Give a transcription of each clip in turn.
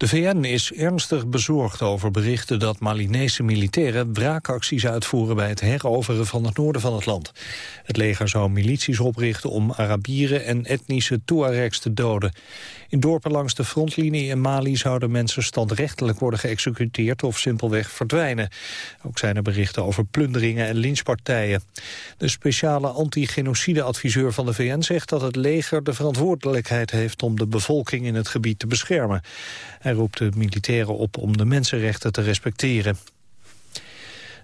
De VN is ernstig bezorgd over berichten dat Malinese militairen wraakacties uitvoeren bij het heroveren van het noorden van het land. Het leger zou milities oprichten om Arabieren en etnische Tuaregs te doden. In dorpen langs de frontlinie in Mali zouden mensen standrechtelijk worden geëxecuteerd of simpelweg verdwijnen. Ook zijn er berichten over plunderingen en lynchpartijen. De speciale anti-genocide-adviseur van de VN zegt dat het leger de verantwoordelijkheid heeft om de bevolking in het gebied te beschermen. Roept de militairen op om de mensenrechten te respecteren.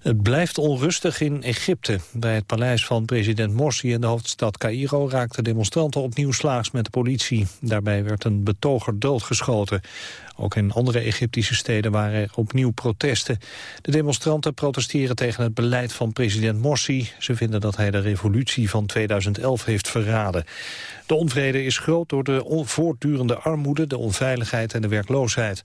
Het blijft onrustig in Egypte. Bij het paleis van president Morsi in de hoofdstad Cairo raakten demonstranten opnieuw slaags met de politie. Daarbij werd een betoger doodgeschoten. Ook in andere Egyptische steden waren er opnieuw protesten. De demonstranten protesteren tegen het beleid van president Morsi. Ze vinden dat hij de revolutie van 2011 heeft verraden. De onvrede is groot door de voortdurende armoede, de onveiligheid en de werkloosheid.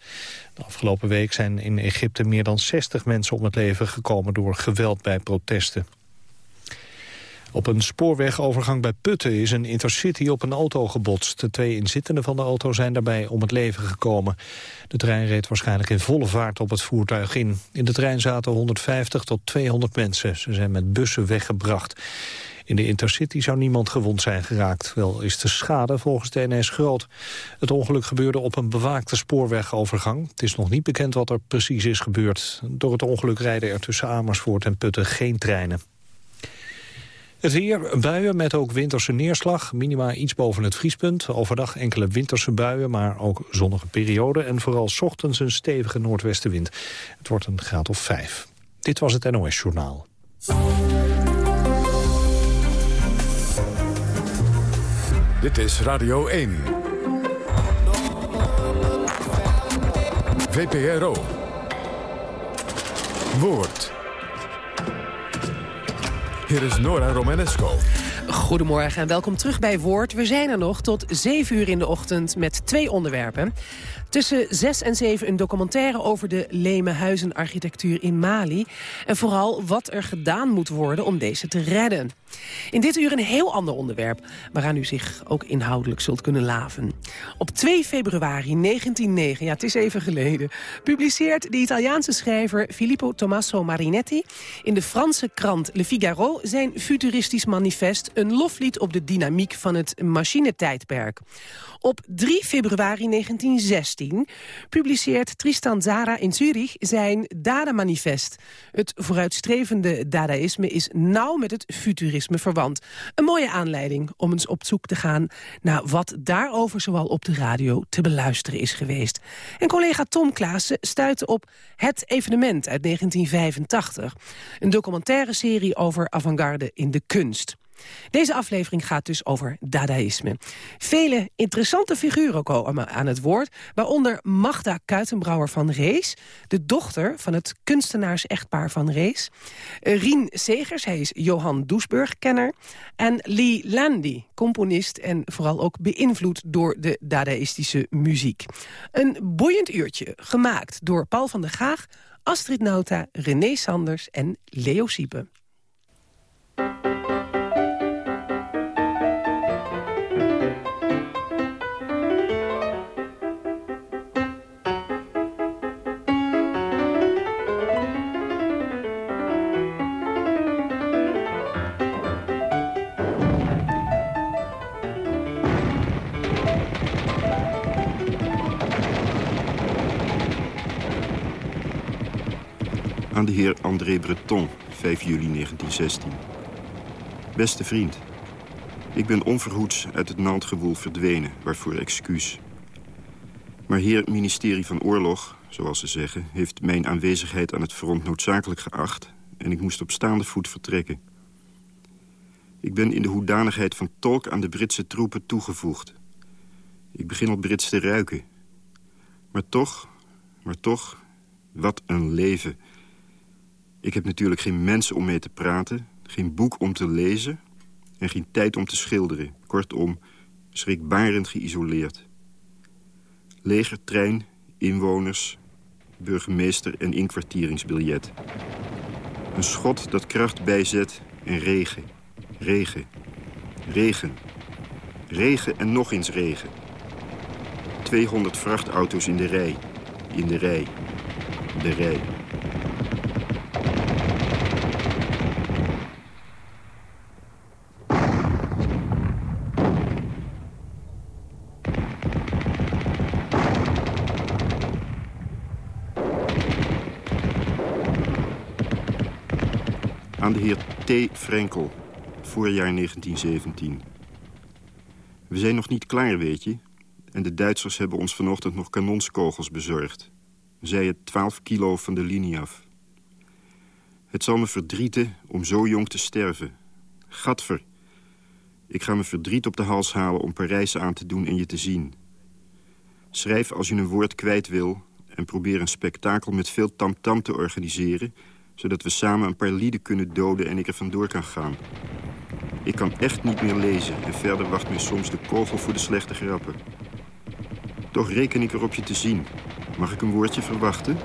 De afgelopen week zijn in Egypte meer dan 60 mensen om het leven gekomen door geweld bij protesten. Op een spoorwegovergang bij Putten is een intercity op een auto gebotst. De twee inzittenden van de auto zijn daarbij om het leven gekomen. De trein reed waarschijnlijk in volle vaart op het voertuig in. In de trein zaten 150 tot 200 mensen. Ze zijn met bussen weggebracht. In de Intercity zou niemand gewond zijn geraakt. Wel is de schade volgens de NS groot. Het ongeluk gebeurde op een bewaakte spoorwegovergang. Het is nog niet bekend wat er precies is gebeurd. Door het ongeluk rijden er tussen Amersfoort en Putten geen treinen. Het weer, buien met ook winterse neerslag. Minima iets boven het vriespunt. Overdag enkele winterse buien, maar ook zonnige perioden. En vooral ochtends een stevige noordwestenwind. Het wordt een graad of vijf. Dit was het NOS Journaal. Dit is Radio 1. VPRO. Woord. Hier is Nora Romanesco. Goedemorgen en welkom terug bij Woord. We zijn er nog tot 7 uur in de ochtend met twee onderwerpen. Tussen 6 en 7 een documentaire over de leme huizenarchitectuur in Mali. En vooral wat er gedaan moet worden om deze te redden. In dit uur een heel ander onderwerp, waaraan u zich ook inhoudelijk zult kunnen laven. Op 2 februari 1909, ja het is even geleden, publiceert de Italiaanse schrijver Filippo Tommaso Marinetti in de Franse krant Le Figaro zijn futuristisch manifest een loflied op de dynamiek van het machinetijdperk. Op 3 februari 1916 publiceert Tristan Zara in Zurich zijn Dada-manifest. Het vooruitstrevende dadaïsme is nauw met het futurisme verwant. Een mooie aanleiding om eens op zoek te gaan naar wat daarover zowel op de radio te beluisteren is geweest. En collega Tom Klaassen stuitte op Het Evenement uit 1985. Een documentaire serie over avant-garde in de kunst. Deze aflevering gaat dus over dadaïsme. Vele interessante figuren komen aan het woord... waaronder Magda Kuitenbrouwer van Rees... de dochter van het kunstenaars-echtpaar van Rees. Rien Segers, hij is Johan Doesburg-kenner. En Lee Landy, componist en vooral ook beïnvloed... door de dadaïstische muziek. Een boeiend uurtje, gemaakt door Paul van der Gaag... Astrid Nauta, René Sanders en Leo Siepen. André Breton, 5 juli 1916. Beste vriend, ik ben onverhoeds uit het naaldgewoel verdwenen, waarvoor excuus. Maar heer ministerie van Oorlog, zoals ze zeggen... heeft mijn aanwezigheid aan het front noodzakelijk geacht... en ik moest op staande voet vertrekken. Ik ben in de hoedanigheid van tolk aan de Britse troepen toegevoegd. Ik begin al Brits te ruiken. Maar toch, maar toch, wat een leven... Ik heb natuurlijk geen mensen om mee te praten, geen boek om te lezen... en geen tijd om te schilderen. Kortom, schrikbarend geïsoleerd. Legertrein, inwoners, burgemeester en inkwartieringsbiljet. Een schot dat kracht bijzet en regen, regen, regen. Regen en nog eens regen. 200 vrachtauto's in de rij. In de rij. De rij. Aan de heer T. Frenkel, voorjaar 1917. We zijn nog niet klaar, weet je. En de Duitsers hebben ons vanochtend nog kanonskogels bezorgd. Zij het 12 kilo van de linie af. Het zal me verdrieten om zo jong te sterven. Gadver. Ik ga me verdriet op de hals halen om Parijs aan te doen en je te zien. Schrijf als je een woord kwijt wil... en probeer een spektakel met veel tamtam -tam te organiseren... zodat we samen een paar lieden kunnen doden en ik er vandoor kan gaan. Ik kan echt niet meer lezen en verder wacht me soms de kogel voor de slechte grappen. Toch reken ik erop je te zien. Mag ik een woordje verwachten?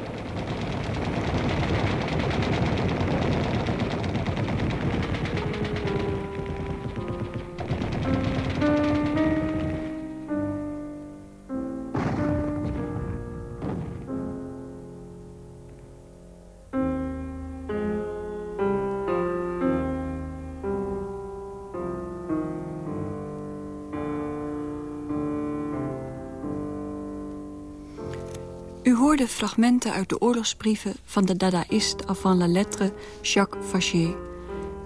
Uit de oorlogsbrieven van de dadaïst avant la lettre Jacques Fachier.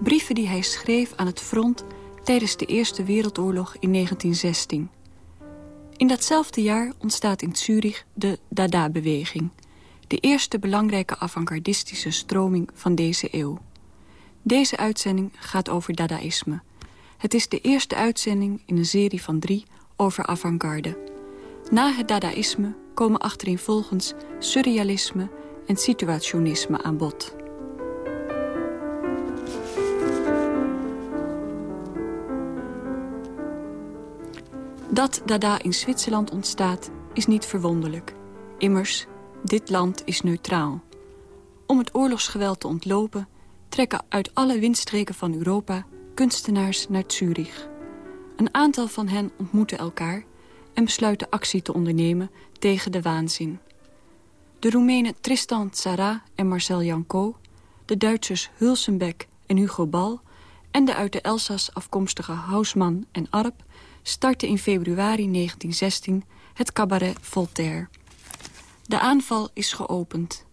Brieven die hij schreef aan het front tijdens de Eerste Wereldoorlog in 1916. In datzelfde jaar ontstaat in Zurich de Dada-beweging... de eerste belangrijke avant-gardistische stroming van deze eeuw. Deze uitzending gaat over dadaïsme. Het is de eerste uitzending in een serie van drie over avant-garde. Na het dadaïsme komen achtereenvolgens surrealisme en situationisme aan bod. Dat Dada in Zwitserland ontstaat is niet verwonderlijk. Immers, dit land is neutraal. Om het oorlogsgeweld te ontlopen... trekken uit alle windstreken van Europa kunstenaars naar Zurich. Een aantal van hen ontmoeten elkaar en besluiten actie te ondernemen tegen de waanzin. De Roemenen Tristan Tzara en Marcel Janco... de Duitsers Hulsenbeck en Hugo Bal... en de uit de Elzas afkomstige Hausman en Arp... startten in februari 1916 het cabaret Voltaire. De aanval is geopend.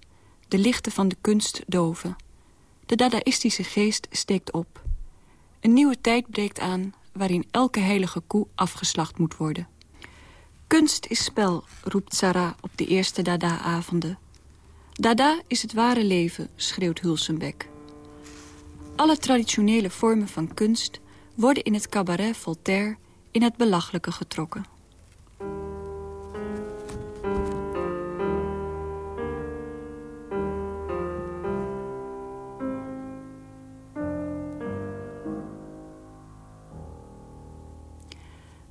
De lichten van de kunst doven. De dadaïstische geest steekt op. Een nieuwe tijd breekt aan waarin elke heilige koe afgeslacht moet worden. Kunst is spel, roept Sarah op de eerste Dada-avonden. Dada is het ware leven, schreeuwt Hulsenbeck. Alle traditionele vormen van kunst worden in het cabaret Voltaire in het belachelijke getrokken.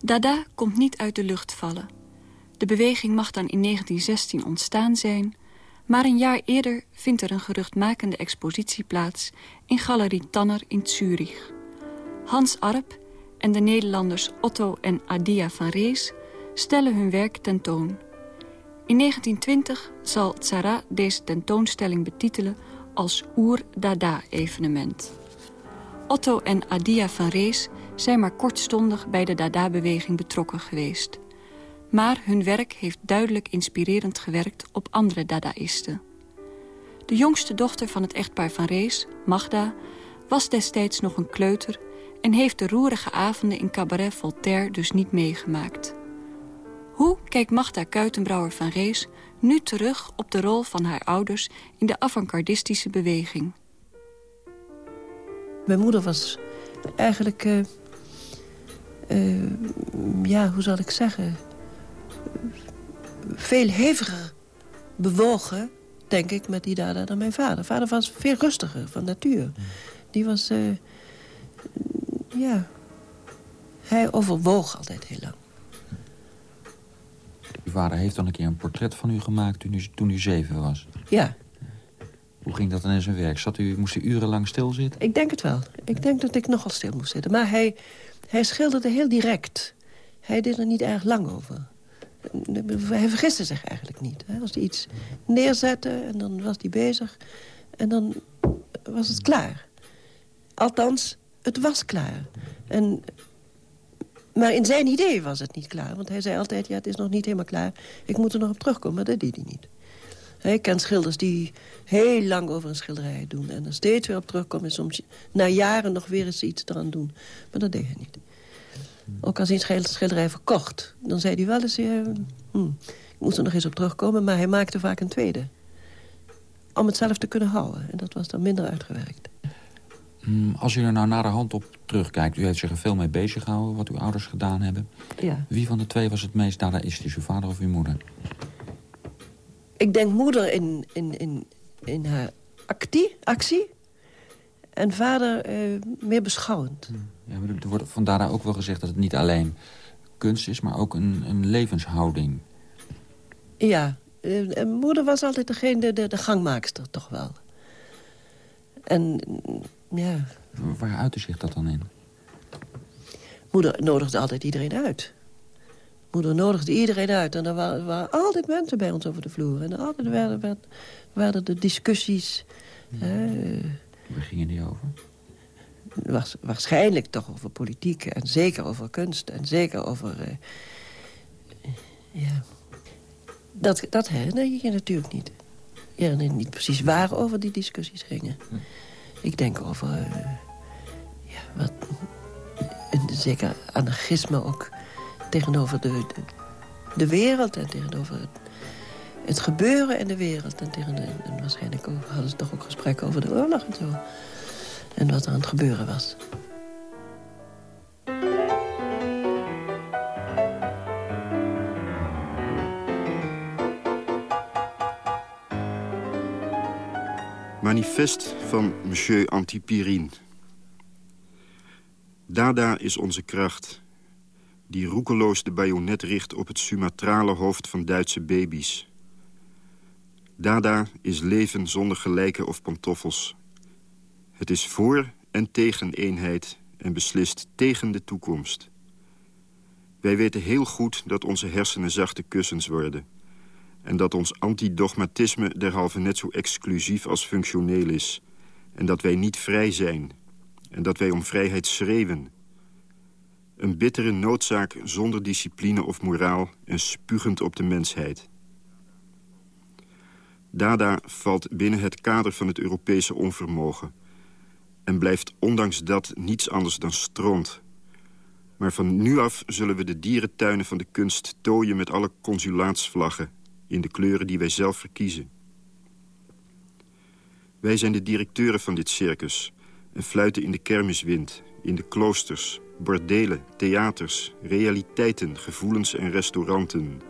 Dada komt niet uit de lucht vallen. De beweging mag dan in 1916 ontstaan zijn... maar een jaar eerder vindt er een geruchtmakende expositie plaats... in Galerie Tanner in Zurich. Hans Arp en de Nederlanders Otto en Adia van Rees... stellen hun werk tentoon. In 1920 zal Tzara deze tentoonstelling betitelen... als Oer-Dada-evenement. Otto en Adia van Rees zijn maar kortstondig bij de Dada-beweging betrokken geweest. Maar hun werk heeft duidelijk inspirerend gewerkt op andere Dadaïsten. De jongste dochter van het echtpaar van Rees, Magda, was destijds nog een kleuter... en heeft de roerige avonden in cabaret Voltaire dus niet meegemaakt. Hoe kijkt Magda Kuitenbrouwer van Rees nu terug op de rol van haar ouders... in de avant-gardistische beweging? Mijn moeder was eigenlijk... Uh, uh, ja, hoe zal ik zeggen... veel heviger bewogen, denk ik, met die dada dan mijn vader. Vader was veel rustiger van natuur. Die was... Uh, ja... Hij overwoog altijd heel lang. Uw vader heeft dan een keer een portret van u gemaakt toen u, toen u zeven was? Ja. Hoe ging dat dan in zijn werk? Zat u, moest u urenlang stilzitten? Ik denk het wel. Ik denk dat ik nogal stil moest zitten. Maar hij, hij schilderde heel direct. hij deed er niet erg lang over. Hij vergiste zich eigenlijk niet. Als hij iets neerzette en dan was hij bezig... en dan was het klaar. Althans, het was klaar. En, maar in zijn idee was het niet klaar. Want hij zei altijd, ja, het is nog niet helemaal klaar. Ik moet er nog op terugkomen, maar dat deed hij niet. Ik ken schilders die heel lang over een schilderij doen... en er steeds weer op terugkomen en soms na jaren nog weer eens iets eraan doen. Maar dat deed hij niet. Ook als hij een schilderij verkocht, dan zei hij wel eens... Uh, hm, ik moet er nog eens op terugkomen, maar hij maakte vaak een tweede. Om het zelf te kunnen houden. En dat was dan minder uitgewerkt. Hmm, als u er nou naar de hand op terugkijkt... u heeft zich er veel mee bezig gehouden, wat uw ouders gedaan hebben. Ja. Wie van de twee was het meest dadaïstisch, uw vader of uw moeder? Ik denk moeder in, in, in, in haar actie, actie en vader eh, meer beschouwend. Hmm. Ja, er wordt van ook wel gezegd dat het niet alleen kunst is... maar ook een, een levenshouding. Ja, uh, moeder was altijd degene, de, de gangmaakster toch wel. En ja... Waar uitte zich dat dan in? Moeder nodigde altijd iedereen uit. Moeder nodigde iedereen uit. En er waren, waren altijd mensen bij ons over de vloer. En er altijd werden, werden, werden de discussies... Waar gingen die over? Was, waarschijnlijk toch over politiek. En zeker over kunst. En zeker over... Uh, ja. Dat, dat herinner je je natuurlijk niet. Je herinnert niet precies waarover die discussies gingen. Hm. Ik denk over... Uh, ja, wat... Een zeker anarchisme ook tegenover de, de, wereld en tegenover het, het gebeuren in de wereld. En, tegen en waarschijnlijk hadden ze toch ook gesprekken over de oorlog en zo. En wat er aan het gebeuren was. Manifest van Monsieur Antipyrine. Dada is onze kracht, die roekeloos de bajonet richt op het sumatrale hoofd van Duitse baby's. Dada is leven zonder gelijken of pantoffels. Het is voor en tegen eenheid en beslist tegen de toekomst. Wij weten heel goed dat onze hersenen zachte kussens worden... en dat ons antidogmatisme derhalve net zo exclusief als functioneel is... en dat wij niet vrij zijn en dat wij om vrijheid schreeuwen... Een bittere noodzaak zonder discipline of moraal en spugend op de mensheid. Dada valt binnen het kader van het Europese onvermogen... en blijft ondanks dat niets anders dan stront. Maar van nu af zullen we de dierentuinen van de kunst tooien... met alle consulaatsvlaggen in de kleuren die wij zelf verkiezen. Wij zijn de directeuren van dit circus... en fluiten in de kermiswind, in de kloosters bordelen, theaters, realiteiten, gevoelens en restauranten.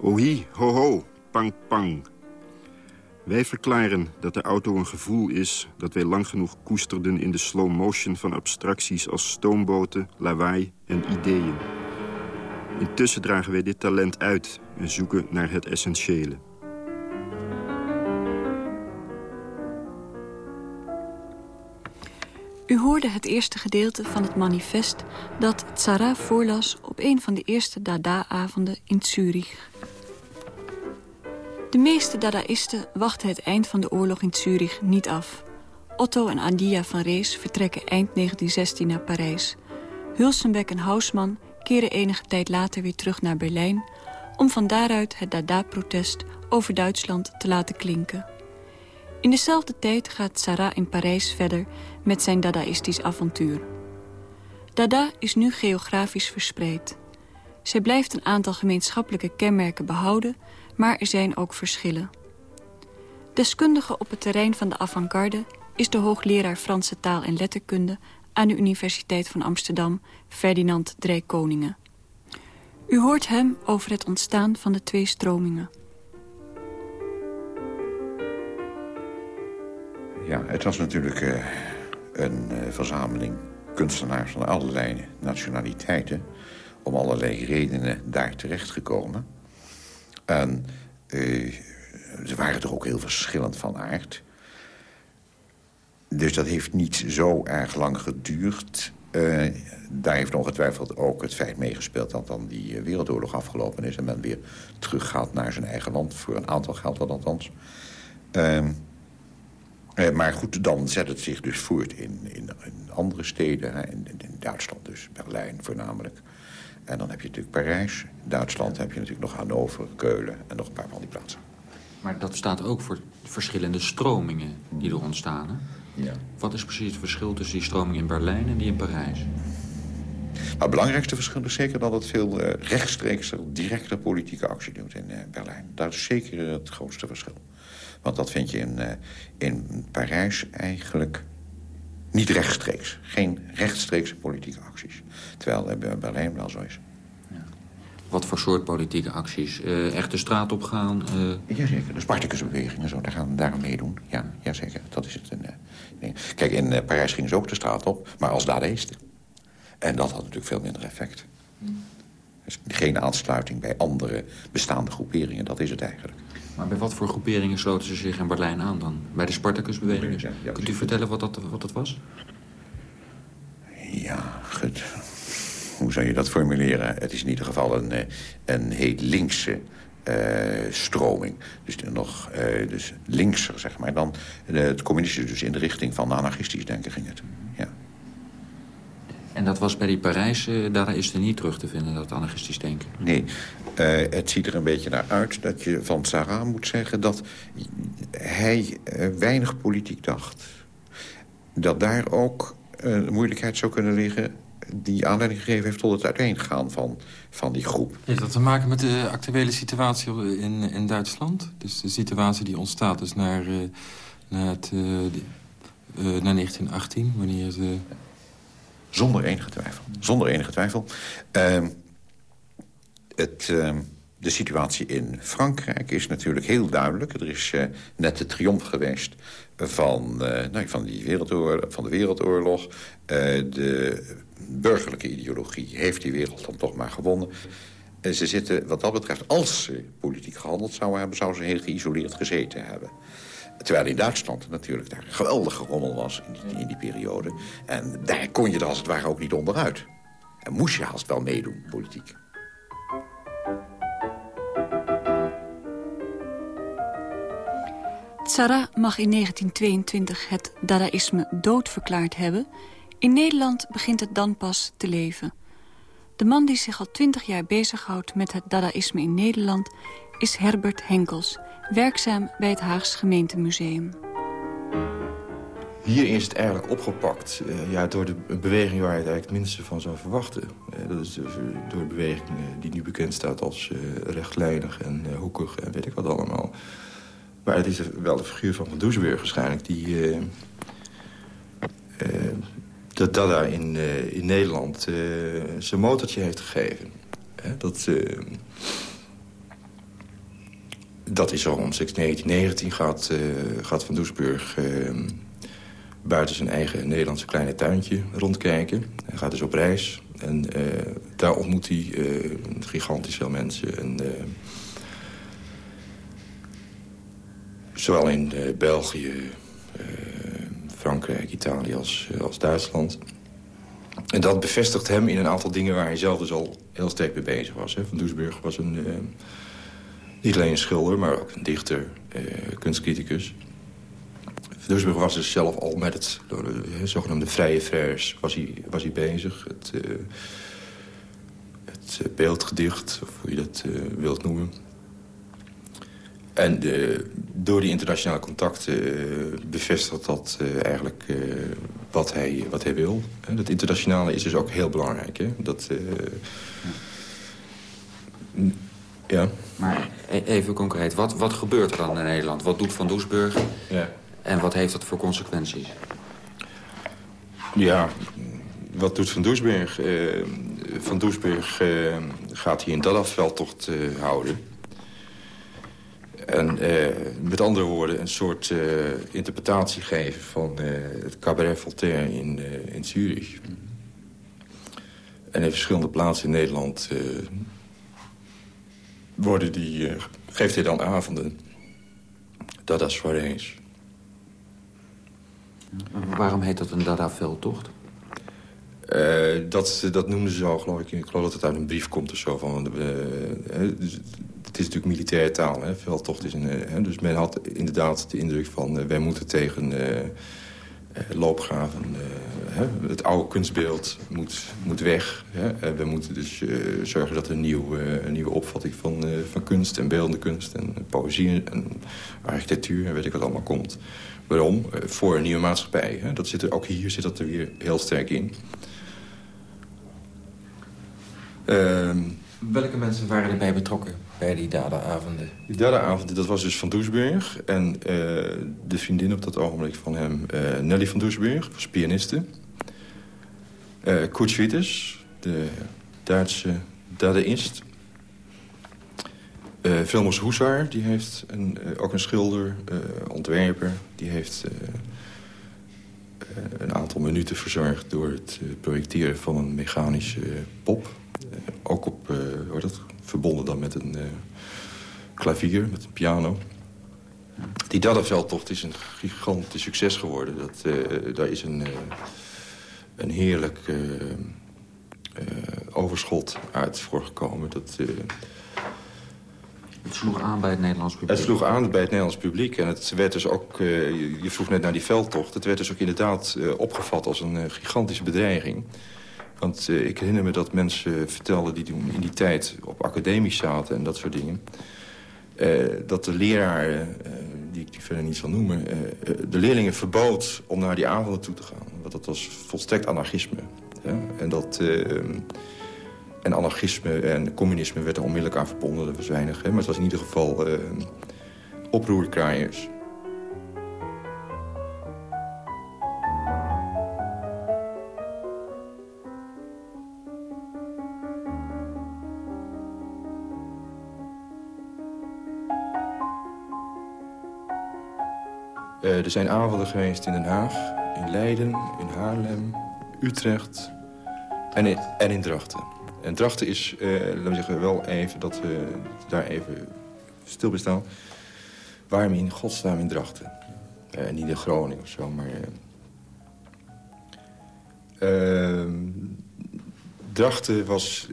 Ohi, ho ho, pang pang. Wij verklaren dat de auto een gevoel is... dat wij lang genoeg koesterden in de slow motion van abstracties... als stoomboten, lawaai en ideeën. Intussen dragen wij dit talent uit en zoeken naar het essentiële. U hoorde het eerste gedeelte van het manifest dat Tsara voorlas op een van de eerste Dada-avonden in Zurich. De meeste Dadaïsten wachten het eind van de oorlog in Zurich niet af. Otto en Adia van Rees vertrekken eind 1916 naar Parijs. Hulsenbeck en Hausman keren enige tijd later weer terug naar Berlijn... om van daaruit het Dada-protest over Duitsland te laten klinken. In dezelfde tijd gaat Sarah in Parijs verder met zijn dadaïstisch avontuur. Dada is nu geografisch verspreid. Zij blijft een aantal gemeenschappelijke kenmerken behouden, maar er zijn ook verschillen. Deskundige op het terrein van de avant-garde is de hoogleraar Franse taal en letterkunde aan de Universiteit van Amsterdam, Ferdinand Drey-Koningen. U hoort hem over het ontstaan van de twee stromingen. Ja, het was natuurlijk uh, een uh, verzameling kunstenaars van allerlei nationaliteiten... om allerlei redenen daar terecht gekomen. En uh, ze waren er ook heel verschillend van aard. Dus dat heeft niet zo erg lang geduurd... Daar heeft ongetwijfeld ook het feit meegespeeld... dat dan die wereldoorlog afgelopen is... en men weer teruggaat naar zijn eigen land. Voor een aantal geldt dat althans. Uh, maar goed, dan zet het zich dus voort in, in, in andere steden. In, in, Duitsland dus, Berlijn voornamelijk. En dan heb je natuurlijk Parijs. In Duitsland heb je natuurlijk nog Hannover, Keulen... en nog een paar van die plaatsen. Maar dat staat ook voor verschillende stromingen die er ontstaan. Hè? Ja. Wat is precies het verschil tussen die stroming in Berlijn en die in Parijs? Nou, het belangrijkste verschil is zeker dat het veel uh, rechtstreeks... directe politieke actie doet in uh, Berlijn. Dat is zeker het grootste verschil. Want dat vind je in, uh, in Parijs eigenlijk niet rechtstreeks. Geen rechtstreekse politieke acties. Terwijl het bij Berlijn wel zo is. Wat voor soort politieke acties? Uh, echt de straat op gaan? Uh... Jazeker, de Spartacusbewegingen, zo, daar gaan daar meedoen. Ja, jazeker, dat is het. Een. Kijk, in Parijs gingen ze ook de straat op, maar als dadaïsten. En dat had natuurlijk veel minder effect. Dus geen aansluiting bij andere bestaande groeperingen, dat is het eigenlijk. Maar bij wat voor groeperingen sloten ze zich in Berlijn aan dan? Bij de Spartacusbeweging? Ja, Kunt u vertellen wat dat, wat dat was? Ja, goed. Hoe zou je dat formuleren? Het is in ieder geval een, eh, een heel linkse uh, stroming. Dus nog uh, dus linkser, zeg maar. Dan het communistische dus in de richting van anarchistisch denken ging het. En dat was bij die Parijse, daar is er niet terug te vinden, dat anarchistisch denken? Nee, uh, het ziet er een beetje naar uit dat je van Sarah moet zeggen... dat hij uh, weinig politiek dacht. Dat daar ook uh, moeilijkheid zou kunnen liggen... die aanleiding gegeven heeft tot het uiteengaan van, van die groep. Heeft dat te maken met de actuele situatie in, in Duitsland? Dus de situatie die ontstaat dus naar, naar, het, naar 1918, wanneer het... Zonder enige twijfel. Zonder enige twijfel. Uh, het, uh, de situatie in Frankrijk is natuurlijk heel duidelijk. Er is uh, net de triomf geweest van, nou, van, die wereldoorlog, van de Wereldoorlog. de burgerlijke ideologie heeft die wereld dan toch maar gewonnen. ze zitten, wat dat betreft, als ze politiek gehandeld zouden hebben... zouden ze heel geïsoleerd gezeten hebben. Terwijl in Duitsland natuurlijk daar geweldige rommel was in die, periode. En daar kon je er als het ware ook niet onderuit. En moest je haast wel meedoen, politiek. Sarah mag in 1922 het dadaïsme doodverklaard hebben. In Nederland begint het dan pas te leven. De man die zich al twintig jaar bezighoudt met het dadaïsme in Nederland... is Herbert Henkels, werkzaam bij het Haags Gemeentemuseum. Hier is het eigenlijk opgepakt uh, ja, door de beweging waar je het eigenlijk het minste van zou verwachten. Uh, dat is door de beweging die nu bekend staat als rechtlijnig en hoekig en weet ik wat allemaal. Maar het is wel de figuur van Van Doesburg waarschijnlijk... die dat Dada in, in Nederland zijn motortje heeft gegeven. dat, dat is al rond 1919 gaat, gaat Van Doesburg... buiten zijn eigen Nederlandse kleine tuintje rondkijken. Hij gaat dus op reis. En daar ontmoet hij gigantisch veel mensen... En, Zowel in België, Frankrijk, Italië als, als Duitsland. En dat bevestigt hem in een aantal dingen waar hij zelf dus al heel sterk mee bezig was. Van Doesburg was een, niet alleen een schilder, maar ook een dichter, kunstcriticus. Van Doesburg was dus zelf al met het de, zogenaamde vrije vers was hij, was hij bezig. Het, het beeldgedicht, of hoe je dat wilt noemen. En door die internationale contacten bevestigt dat eigenlijk wat, hij, wat hij wil. Dat internationale is dus ook heel belangrijk. Dat, ja. Maar e-, even concreet, wat, wat gebeurt er dan in Nederland? Wat doet Van Doesburg ja. en wat heeft dat voor consequenties? Ja, wat doet Van Doesburg? van Doesburg gaat hier een Dada-veldtocht houden... En met andere woorden een soort interpretatie geven van het cabaret Voltaire in, in Zurich. En in verschillende plaatsen in Nederland worden die, geeft hij dan avonden. Voor eens. Waarom heet dat een Dada-veldtocht? Uh, dat, dat noemden ze al, geloof ik. Ik geloof dat het uit een brief komt of zo. Van, uh, dus, het is natuurlijk militaire taal, hè, veldtocht is een... Dus men had inderdaad de indruk van... wij moeten tegen loopgraven... het oude kunstbeeld moet, moet weg. Hè. we moeten dus zorgen dat er een, nieuw, een nieuwe opvatting van, van kunst... en beeldende kunst en poëzie en architectuur... en weet ik wat allemaal komt. Waarom? voor een nieuwe maatschappij. Dat zit er, ook hier zit dat er weer heel sterk in. Ehm, Welke mensen waren erbij betrokken bij die dada-avonden? Die dada-avonden, dat was dus Van Doesburg. En uh, de vriendin op dat ogenblik van hem, uh, Nelly van Doesburg, was pianiste. Uh, Kurt Schwitters, de Duitse dadaïst. Uh, Hoesaar, die heeft een, ook een schilder, ontwerper. Die heeft een aantal minuten verzorgd door het projecteren van een mechanische pop eh, ook op, uh, hoe dat, verbonden dan met een uh, klavier, met een piano. Die Daddaveldtocht is een gigantisch succes geworden. Dat, daar is een, een heerlijk overschot uit voorgekomen. Dat, het sloeg aan bij het Nederlands publiek. Het sloeg aan bij het Nederlands publiek. En het werd dus ook, je vroeg net naar die veldtocht... het werd dus ook inderdaad opgevat als een gigantische bedreiging. Want uh, ik herinner me dat mensen vertelden die in die tijd op academisch zaten en dat soort dingen. Uh, dat de leraar, uh, die ik verder niet zal noemen, de leerlingen verbood om naar die avonden toe te gaan. Want dat was volstrekt anarchisme. En, dat, en anarchisme en communisme werden onmiddellijk aan verbonden, dat was weinig. Hè? Maar het was in ieder geval oproerkraaiers. Er zijn avonden geweest in Den Haag, in Leiden, in Haarlem, Utrecht en in, en in Drachten. En Drachten is, uh, laten we zeggen, wel even dat we daar even stil bij staan. Waarom in godsnaam in Drachten? Uh, niet in Groningen of zo, maar... Ehm, Drachten was...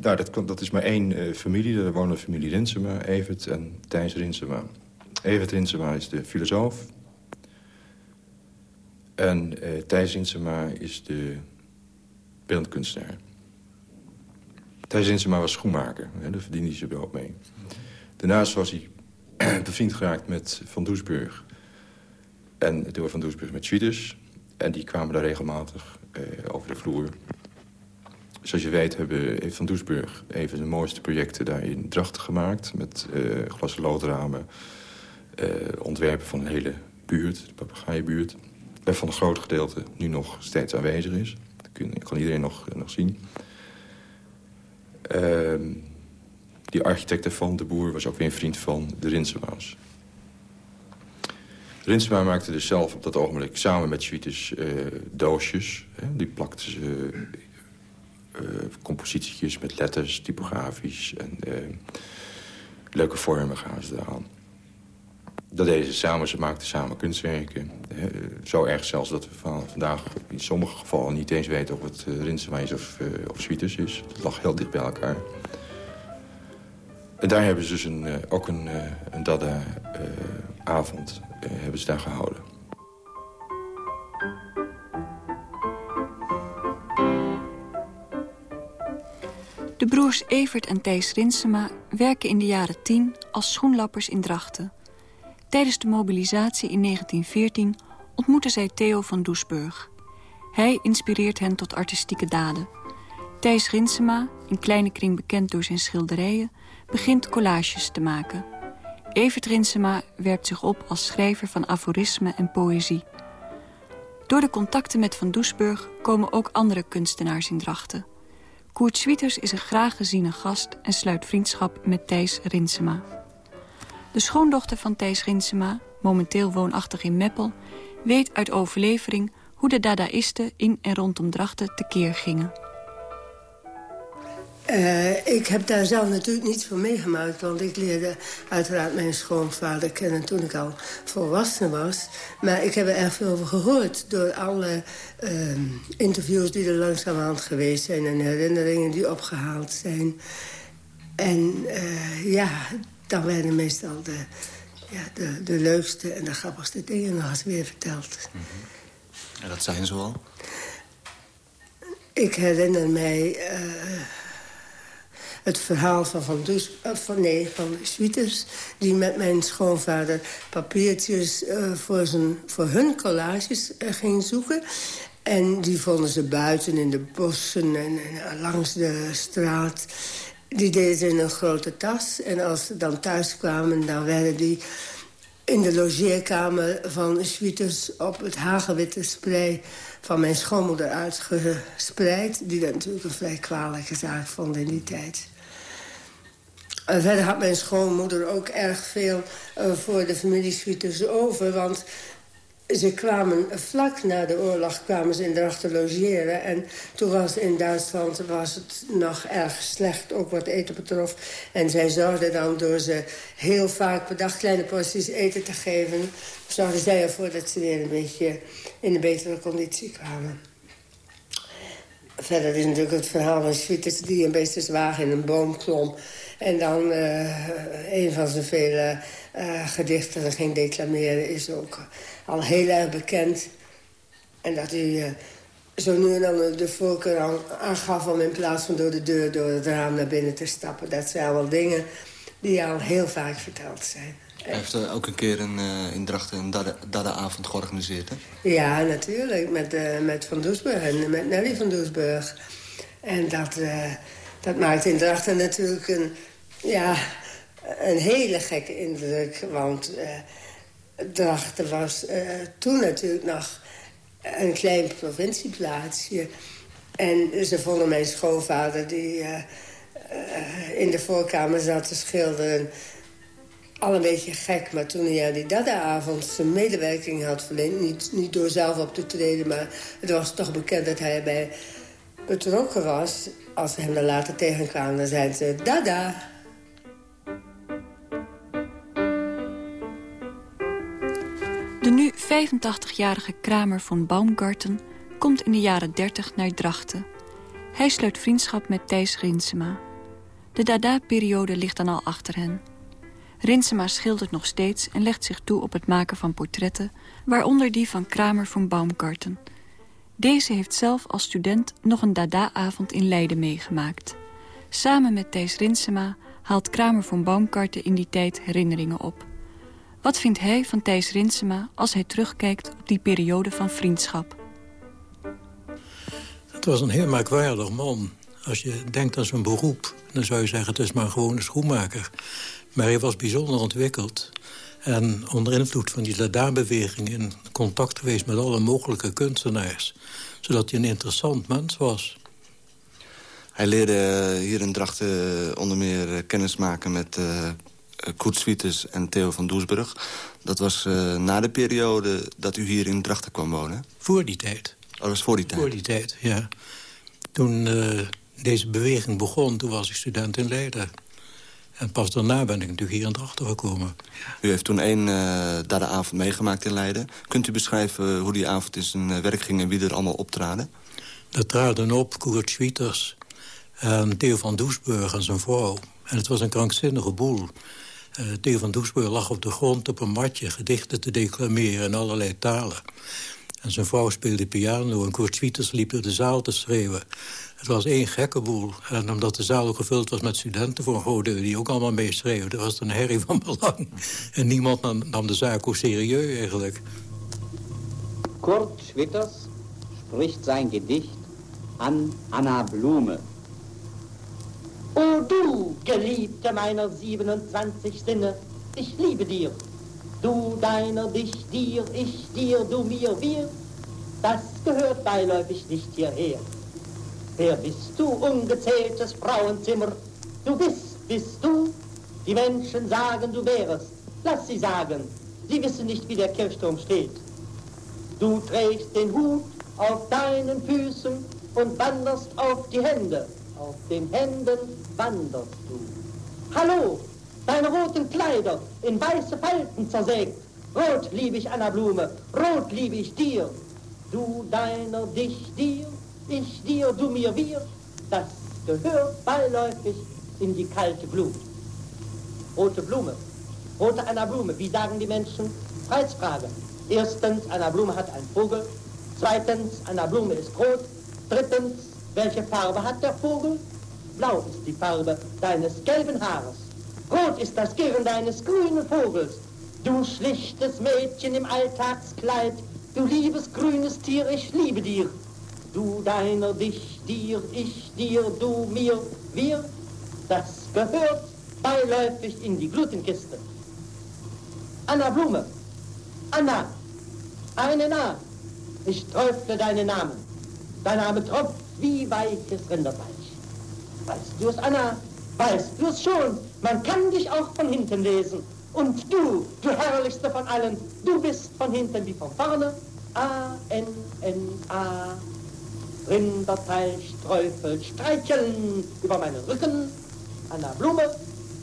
nou, dat, dat is maar één familie. Daar wonen familie Rinsema, Evert en Thijs Rinsema. Evert Rinsema is de filosoof. En uh, Thijs Insema is de beeldkunstenaar. Thijs was schoenmaker. Hè, daar verdiende hij zijn wel mee. Daarnaast was hij bevriend geraakt met Van Doesburg. En door Van Doesburg met Schwieders. En die kwamen daar regelmatig uh, over de vloer. Zoals je weet hebben, heeft Van Doesburg even de mooiste projecten daar in Drachten gemaakt. Met uh, loodramen, ontwerpen van een hele buurt, de papegaaienbuurt van een groot gedeelte nu nog steeds aanwezig is. Dat kan iedereen nog, nog zien. Uh, die architect van de boer was ook weer een vriend van de Rinsema's. Rinsema maakte dus zelf op dat ogenblik samen met Schwieters uh, doosjes. Hè, die plakte ze uh, met letters, typografisch en leuke vormen gaan ze eraan dat deden ze samen. Ze maakten samen kunstwerken. Zo erg zelfs dat we van vandaag in sommige gevallen niet eens weten... of het Rinsema is of, uh, of Sweeters is. Het lag heel dicht bij elkaar. En daar hebben ze dus een, ook een, een Dada-avond hebben daar gehouden. De broers Evert en Thijs Rinsema werken in de jaren tien als schoenlappers in Drachten. Tijdens de mobilisatie in 1914 ontmoeten zij Theo van Doesburg. Hij inspireert hen tot artistieke daden. Thijs Rinsema, in kleine kring bekend door zijn schilderijen... begint collages te maken. Evert Rinsema werpt zich op als schrijver van aforismen en poëzie. Door de contacten met Van Doesburg komen ook andere kunstenaars in Drachten. Koert Swieters is een graag geziene gast en sluit vriendschap met Thijs Rinsema. De schoondochter van Thijs Rinsema, momenteel woonachtig in Meppel... weet uit overlevering hoe de dadaïsten in en rondom Drachten tekeer gingen. Uh, ik heb daar zelf natuurlijk niets van meegemaakt... want ik leerde uiteraard mijn schoonvader kennen toen ik al volwassen was. Maar ik heb er erg veel over gehoord... door alle uh, interviews die er langzamerhand geweest zijn... en herinneringen die opgehaald zijn. En uh, ja, dan werden meestal de, ja, de, de leukste en de grappigste dingen nog eens weer verteld. Mm -hmm. En dat zijn zoal? Ik herinner mij uh, het verhaal van Van, dus, uh, van, nee, van Swieters... die met mijn schoonvader papiertjes uh, voor, zijn, voor hun collages ging zoeken. En die vonden ze buiten in de bossen en, en langs de straat. Die deden ze in een grote tas. En als ze dan thuis kwamen, dan werden die in de logeerkamer van Swieters op het hagelwitte sprei van mijn schoonmoeder uitgespreid... die dat natuurlijk een vrij kwalijke zaak vond in die tijd. Verder had mijn schoonmoeder ook erg veel uh, voor de familie over... want ze kwamen vlak na de oorlog kwamen ze in Drachten logeren. En toen was in Duitsland was het nog erg slecht, ook wat eten betrof. En zij zorgden dan door ze heel vaak per dag kleine porties eten te geven... zorgden zij ervoor dat ze weer een beetje in een betere conditie kwamen. Verder is natuurlijk het verhaal van Schwitters die een zwaar in een boom klom... En dan uh, een van zijn vele uh, gedichten ging declameren... is ook al heel erg bekend. En dat hij uh, zo nu en dan de voorkeur aan, aangaf... om in plaats van door de deur door het raam naar binnen te stappen. Dat zijn allemaal dingen die al heel vaak verteld zijn. Hij heeft ook een keer een, uh, in Drachten een dada-avond georganiseerd, hè? Ja, natuurlijk. Met, uh, met Van Doesburg en met Nelly van Doesburg. En dat, uh, dat maakte in Drachten natuurlijk een, ja, een hele gekke indruk. Want Drachten was toen natuurlijk nog een klein provincieplaatsje. En ze vonden mijn schoonvader die in de voorkamer zat te schilderen al een beetje gek. Maar toen hij aan die dada-avond zijn medewerking had verleend... Niet, niet door zelf op te treden, maar het was toch bekend dat hij erbij betrokken was. Als ze hem dan later tegenkwamen, dan zeiden ze dada. De nu 85-jarige Kramer van Baumgarten komt in de jaren 30 naar Drachten. Hij sluit vriendschap met Thijs Rinsema. De Dada-periode ligt dan al achter hen... Rinsema schildert nog steeds en legt zich toe op het maken van portretten... waaronder die van Kramer van Baumkarten. Deze heeft zelf als student nog een Dada-avond in Leiden meegemaakt. Samen met Thijs Rinsema haalt Kramer van Baumkarten in die tijd herinneringen op. Wat vindt hij van Thijs Rinsema als hij terugkijkt op die periode van vriendschap? Het was een heel merkwaardig man. Als je denkt aan zijn beroep, dan zou je zeggen het is maar een gewone schoenmaker. Maar hij was bijzonder ontwikkeld. En onder invloed van die Dada-beweging in contact geweest met alle mogelijke kunstenaars. Zodat hij een interessant mens was. Hij leerde hier in Drachten onder meer kennis maken met uh, Swieters en Theo van Doesburg. Dat was uh, na de periode dat u hier in Drachten kwam wonen? Voor die tijd. Oh, dat was voor die tijd? Voor die tijd, ja. Toen uh, deze beweging begon, toen was ik student in Leiden. En pas daarna ben ik natuurlijk hier in Drachten gekomen. U heeft toen één uh, avond meegemaakt in Leiden. Kunt u beschrijven hoe die avond in zijn uh, werk ging en wie er allemaal optraden? Er traden op Koert Schwieters en Theo van Doesburg en zijn vrouw. En het was een krankzinnige boel. Uh, Theo van Doesburg lag op de grond op een matje gedichten te declameren in allerlei talen. En zijn vrouw speelde piano en Koert Schwieters liep door de zaal te schreeuwen. Het was één gekke boel. En omdat de zaal gevuld was met studenten voor een die ook allemaal meeschreeuwden, was het een herrie van belang. En niemand nam, de zaak ook serieus eigenlijk. Kurt Schwitters spricht zijn gedicht an Anna Blume. O du, geliebte meiner 27 Sinne, ich liebe dir. Du deiner, dich dir, ich dir, du mir, wir, das gehört beiläufig nicht hierher. Wer bist du, ungezähltes Frauenzimmer? Du bist, bist du? Die Menschen sagen, du wärest. Lass sie sagen. Sie wissen nicht, wie der Kirchturm steht. Du trägst den Hut auf deinen Füßen und wanderst auf die Hände. auf den Händen wanderst du. Hallo, deine roten Kleider in weiße Falten zersägt. Rot liebe ich Anna Blume, rot liebe ich dir. Du deiner, dich dir, ich dir, du mir, wir. Das gehört beiläufig in die kalte Blut. Rote Blume, rote Anna Blume, wie sagen die Menschen? Preisfrage. Erstens, Anna Blume hat einen Vogel. Zweitens, Anna Blume ist rot. Drittens, welche Farbe hat der Vogel? Blau ist die Farbe deines gelben Haares. Rot ist das Girren deines grünen Vogels. Du schlichtes Mädchen im Alltagskleid, du liebes grünes Tier, ich liebe dir. Du deiner, dich, dir, ich, dir, du, mir, wir, das gehört beiläufig in die Glutenkiste. Anna Blume, Anna, eine Nah, ich träufle deinen Namen. Dein Name tropft wie weiches Rinderfleisch. Weißt du es, Anna? Weißt du es schon? Man kann dich auch von hinten lesen. Und du, du herrlichste von allen, du bist von hinten wie von vorne. A-N-N-A. Rinderteich, Träufel, streicheln über meinen Rücken. Anna Blume,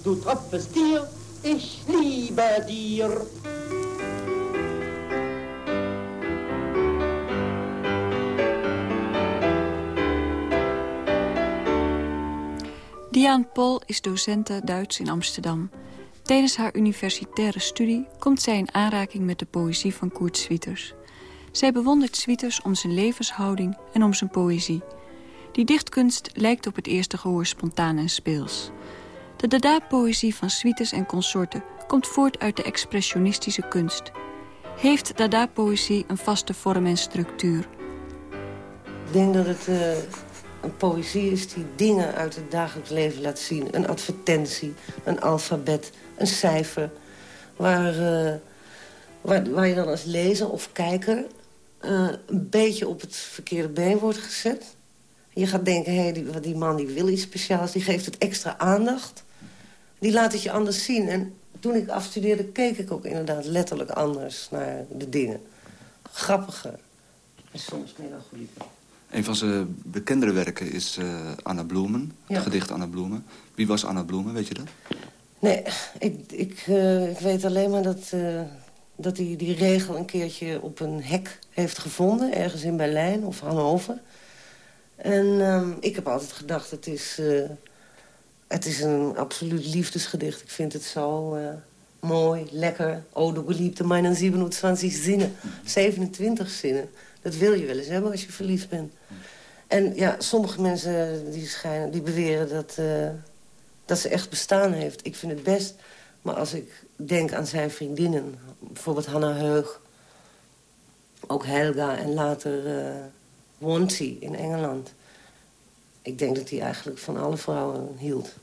du tropfest dir, ich liebe dir. Diane Pol is docente Duits in Amsterdam. Tijdens haar universitaire studie komt zij in aanraking met de poëzie van Koert Swieters. Zij bewondert Swieters om zijn levenshouding en om zijn poëzie. Die dichtkunst lijkt op het eerste gehoor spontaan en speels. De Dada-poëzie van Swieters en consorten komt voort uit de expressionistische kunst. Heeft Dada-poëzie een vaste vorm en structuur? Ik denk dat het uh, een poëzie is die dingen uit het dagelijks leven laat zien. Een advertentie, een alfabet, een cijfer. Waar, uh, waar, waar, je dan als lezer of kijker uh, een beetje op het verkeerde been wordt gezet. Je gaat denken, hé, hey, die, die man die wil iets speciaals, die geeft het extra aandacht. Die laat het je anders zien. En toen ik afstudeerde, keek ik ook inderdaad letterlijk anders naar de dingen. Grappiger. En soms melancholijker. Een van zijn bekendere werken is uh, Anna Bloemen, het gedicht Anna Bloemen. Wie was Anna Bloemen, weet je dat? Nee, ik, ik, uh, ik weet alleen maar dat, uh, dat hij die regel een keertje op een hek heeft gevonden... ergens in Berlijn of Hannover. En um, ik heb altijd gedacht, het is, het is een absoluut liefdesgedicht. Ik vind het zo mooi, lekker. Oh, du geliebte meinen 27 zinnen. 27 zinnen. Dat wil je wel eens hebben als je verliefd bent. En ja, sommige mensen die, schijnen, die beweren dat, uh, dat ze echt bestaan heeft. Ik vind het best. Maar als ik denk aan zijn vriendinnen, bijvoorbeeld Hanna Heug... ook Helga en later uh, Wonty in Engeland... ik denk dat hij eigenlijk van alle vrouwen hield.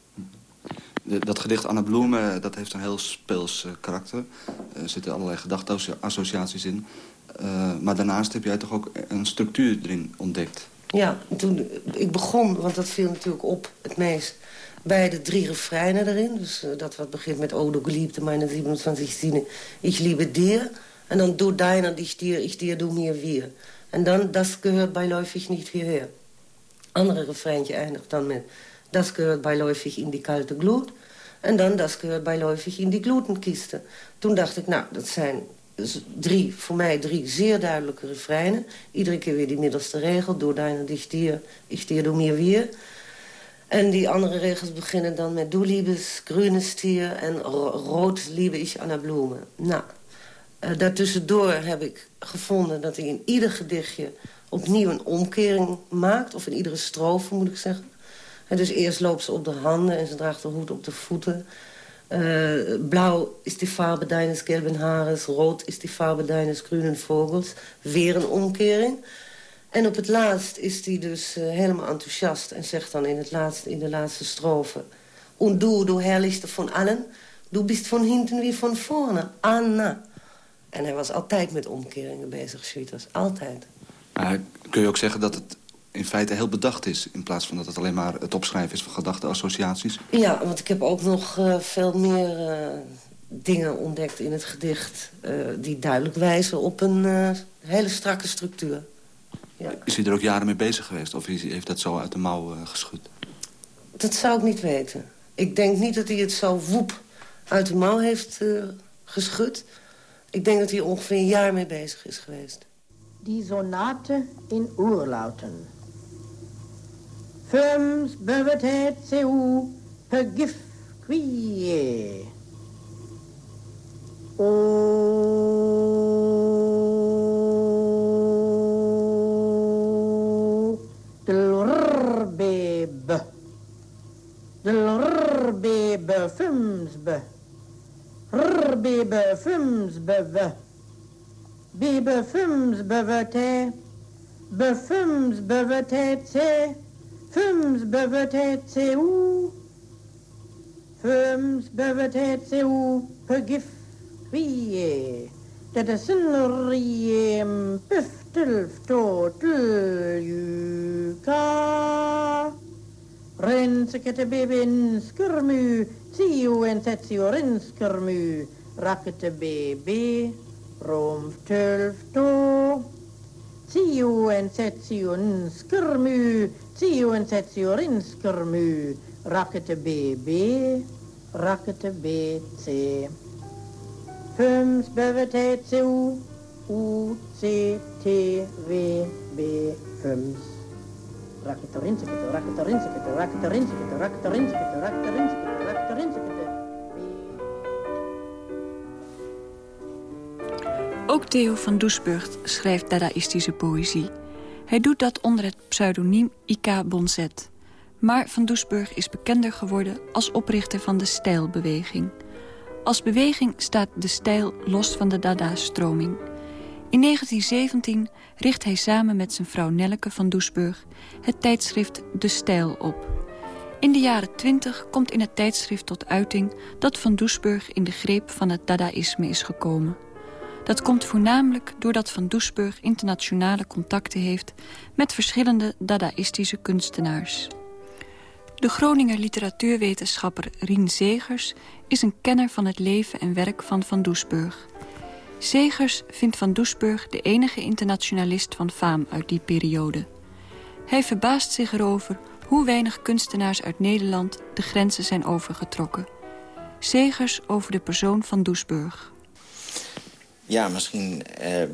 Dat gedicht Anna Bloemen dat heeft een heel speels karakter. Er zitten allerlei gedachteassociaties in. Uh, maar daarnaast heb jij toch ook een structuur erin ontdekt? Ja, toen ik begon, want dat viel natuurlijk op het meest... bij de drie refreinen erin. Dus uh, dat wat begint met... Oh, du geliebte meine 27 zinnen, ich liebe dir. En dan du deiner, dich dir, ich dir, du mir, wir. En dan, das gehört beiläufig nicht hierher. Andere refreintje eindigt dan met... Das gehört beiläufig in die kalte Glut. En dan, das gehört beiläufig in die Glutenkiste. Toen dacht ik, nou, dat zijn drie, voor mij drie zeer duidelijke refreinen. Iedere keer weer die middelste regel. Door deiner dich dir, ich dir, du mir, wir. En die andere regels beginnen dan met du liebes, grünes Tier en rood liebe ich Anna Bloemen. Nou, uh, daartussendoor heb ik gevonden dat hij in ieder gedichtje opnieuw een omkering maakt. Of in iedere strofe, moet ik zeggen. En dus eerst loopt ze op de handen en ze draagt de hoed op de voeten. Uh, blauw is die farbe deines gelben haares, rood is die farbe deines grünen vogels. Weer een omkering. En op het laatst is hij dus uh, helemaal enthousiast en zegt dan in, het in de laatste strofe... Und du, du herrlichste von allen, du bist von hinten wie von vorne, Anna. En hij was altijd met omkeringen bezig, Schwieters. Altijd. Kun je ook zeggen dat het in feite heel bedacht is... in plaats van dat het alleen maar het opschrijven is van gedachteassociaties? Ja, want ik heb ook nog uh, veel meer uh, dingen ontdekt in het gedicht... Uh, die duidelijk wijzen op een hele strakke structuur. Ja. Is hij er ook jaren mee bezig geweest? Of heeft dat zo uit de mouw geschud? Dat zou ik niet weten. Ik denk niet dat hij het zo woep uit de mouw heeft uh, geschud. Ik denk dat hij ongeveer een jaar mee bezig is geweest. Die sonate in oerlauten. Fums bevetet seu per gif quie. O delrbeb. Delrbeb fumsbe. Rbebe fumsbeve. Bebe fumsbevete. Befumsbevetete. Fumsbevetete u. Fumsbøveteteo. Fumsbøveteteo pegif vie. Dette sinneriem bøftelftåteljuka. Rensekete bebin skurmu, tio en tetsio renskurmu, rakkete bebe, romftølftå tioensetsionskyrmy, tioensetsiorinskyrmy, rakkete BB, rakkete BC. Fums bevetetio, OCTVB, fums. Rakkete rinsekete, rakkete rinsekete, rakkete rinsekete, rakkete rinsekete, rakkete rinsekete, rakkete rinsekete. Ook Theo van Doesburg schrijft dadaïstische poëzie. Hij doet dat onder het pseudoniem Ika Bonzet. Maar Van Doesburg is bekender geworden als oprichter van de stijlbeweging. Als beweging staat de stijl los van de Dada-stroming. In 1917 richt hij samen met zijn vrouw Nelleke van Doesburg... het tijdschrift De Stijl op. In de jaren 20 komt in het tijdschrift tot uiting... dat Van Doesburg in de greep van het Dadaïsme is gekomen. Dat komt voornamelijk doordat Van Doesburg internationale contacten heeft... met verschillende Dadaïstische kunstenaars. De Groninger literatuurwetenschapper Rien Zegers... is een kenner van het leven en werk van Van Doesburg. Zegers vindt Van Doesburg de enige internationalist van faam uit die periode. Hij verbaast zich erover hoe weinig kunstenaars uit Nederland... de grenzen zijn overgetrokken. Zegers over de persoon van Doesburg. Ja, misschien eh,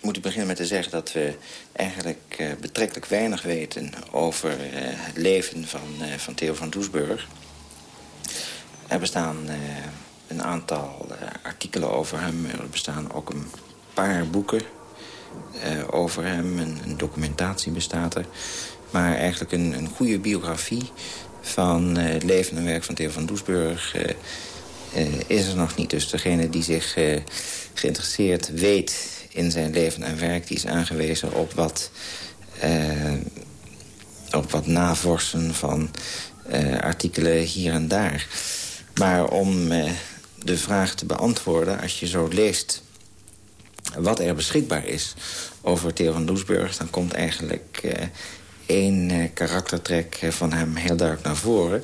moet ik beginnen met te zeggen dat we eigenlijk eh, betrekkelijk weinig weten over eh, het leven van, van Theo van Doesburg. Er bestaan een aantal artikelen over hem. Er bestaan ook een paar boeken over hem. Een, documentatie bestaat er. Maar eigenlijk een, een goede biografie van het leven en werk van Theo van Doesburg is er nog niet. Dus degene die zich uh, geïnteresseerd weet in zijn leven en werk... die is aangewezen op wat, uh, op wat navorsen van artikelen hier en daar. Maar om de vraag te beantwoorden, als je zo leest... wat er beschikbaar is over Theo van Doesburg... dan komt eigenlijk één karaktertrek van hem heel duidelijk naar voren.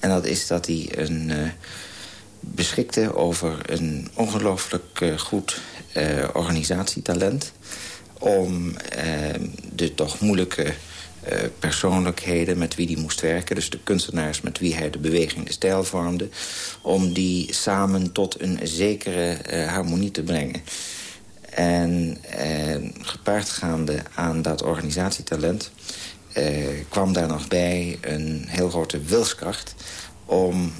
En dat is dat hij een beschikte over een ongelooflijk uh, goed uh, organisatietalent... om uh, de toch moeilijke persoonlijkheden met wie hij moest werken... dus de kunstenaars met wie hij de beweging de stijl vormde... om die samen tot een zekere harmonie te brengen. En gepaardgaande aan dat organisatietalent... kwam daar nog bij een heel grote wilskracht om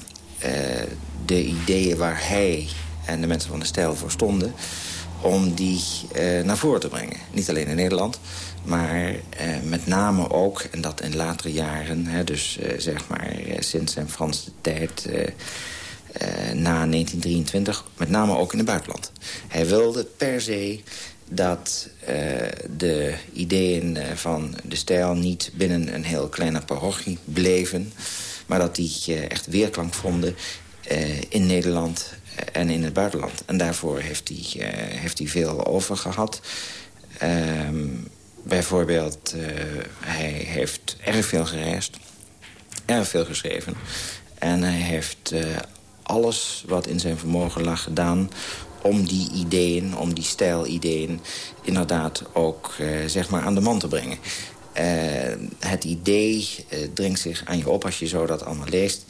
de ideeën waar hij en de mensen van de stijl voor stonden... om die uh, naar voren te brengen. Niet alleen in Nederland, maar uh, met name ook, en dat in latere jaren... Hè, dus zeg maar sinds zijn Franse tijd na 1923... met name ook in het buitenland. Hij wilde per se dat de ideeën van de stijl niet binnen een heel kleine parochie bleven... maar dat die echt weerklank vonden uh, in Nederland en in het buitenland. En daarvoor heeft hij, heeft hij veel over gehad. Uh, bijvoorbeeld, hij heeft erg veel gereisd. Erg veel geschreven. En hij heeft alles wat in zijn vermogen lag gedaan om die ideeën, om die stijlideeën... inderdaad ook zeg maar aan de man te brengen. Het idee dringt zich aan je op als je zo dat allemaal leest...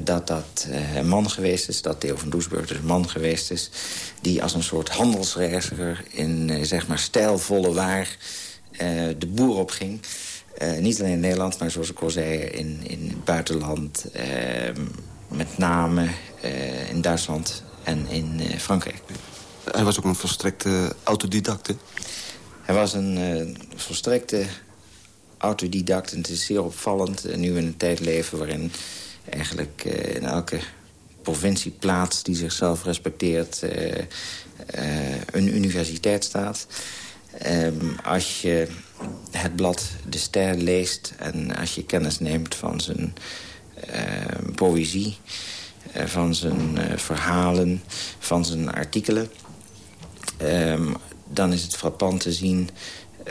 dat dat een man geweest is, dat Theo van Doesburg dus een man geweest is... die als een soort handelsreiziger in zeg maar stijlvolle waar de boer op ging... niet alleen in Nederland, maar zoals ik al zei, in, in het buitenland. met name in Duitsland en in Frankrijk. Hij was ook een volstrekte autodidacte. Hij was een uh, volstrekte autodidact. En het is zeer opvallend, uh, nu in een tijd leven... waarin eigenlijk uh, in elke provincieplaats die zichzelf respecteert... een universiteit staat. Um, als je het blad De Ster leest... en als je kennis neemt van zijn ehm, poëzie... van zijn verhalen, van zijn artikelen... Um, dan is het frappant te zien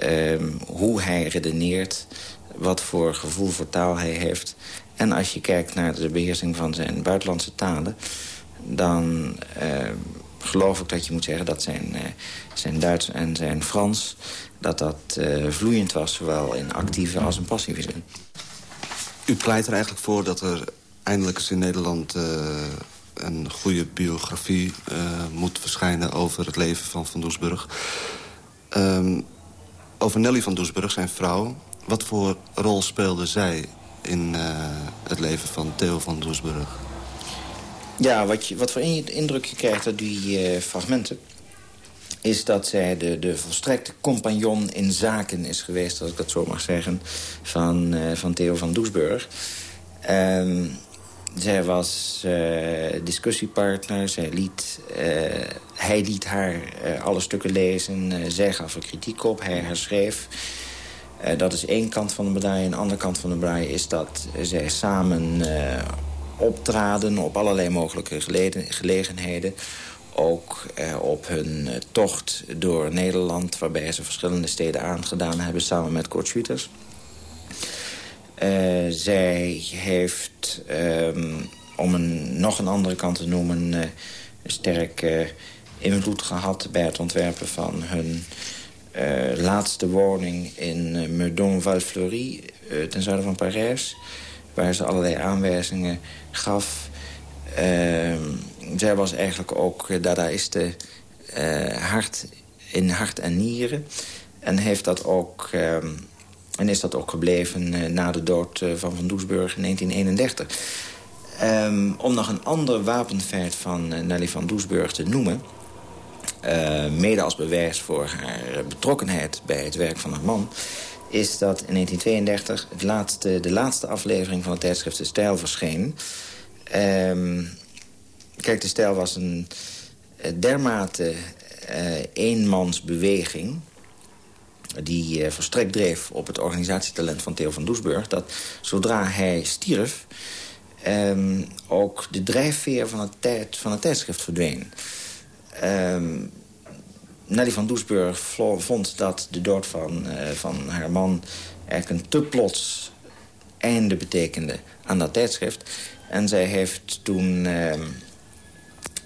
um, hoe hij redeneert... wat voor gevoel voor taal hij heeft. En als je kijkt naar de beheersing van zijn buitenlandse talen... dan uh, geloof ik dat je moet zeggen dat zijn, uh, zijn Duits en zijn Frans... dat dat uh, vloeiend was, zowel in actieve als in passieve zin. U pleit er eigenlijk voor dat er eindelijk eens in Nederland een goede biografie uh, moet verschijnen over het leven van Van Doesburg. Um, over Nelly van Doesburg, zijn vrouw. Wat voor rol speelde zij in uh, het leven van Theo van Doesburg? Ja, wat, je, wat voor indruk je krijgt uit die uh, fragmenten... is dat zij de, de volstrekte compagnon in zaken is geweest... als ik dat zo mag zeggen, van, van Theo van Doesburg. Um, zij was uh, discussiepartner. Zij liet, uh, hij liet haar uh, alle stukken lezen. zij gaf er kritiek op. Hij herschreef. dat is één kant van de medaille. Een andere kant van de medaille is dat zij samen optraden... op allerlei mogelijke gelegenheden. Ook op hun tocht door Nederland... waarbij ze verschillende steden aangedaan hebben samen met Kurt. Uh, zij heeft, um, om een, nog een andere kant te noemen... Uh, sterk uh, invloed gehad bij het ontwerpen van hun laatste woning... in Meudon-Val-Fleury, ten zuiden van Parijs... waar ze allerlei aanwijzingen gaf. Ehm, zij was eigenlijk ook dadaïste hart in hart en nieren... en heeft dat ook... Ehm, en is dat ook gebleven uh, na de dood uh, van Van Doesburg in 1931. Um, ehm, om nog een ander wapenfeit van uh, Nelly van Doesburg te noemen... mede als bewijs voor haar betrokkenheid bij het werk van haar man... is dat in 1932 het laatste, de laatste aflevering van het tijdschrift De Stijl verscheen. Um, kijk, De Stijl was een dermate eenmansbeweging die uh, verstrekt dreef op het organisatietalent van Theo van Doesburg... dat zodra hij stierf, um, ook de drijfveer van het, tijd, van het tijdschrift verdween. Um, Nelly van Doesburg vond dat de dood van, uh, van haar man... eigenlijk een te plots einde betekende aan dat tijdschrift. En zij heeft toen... Uh,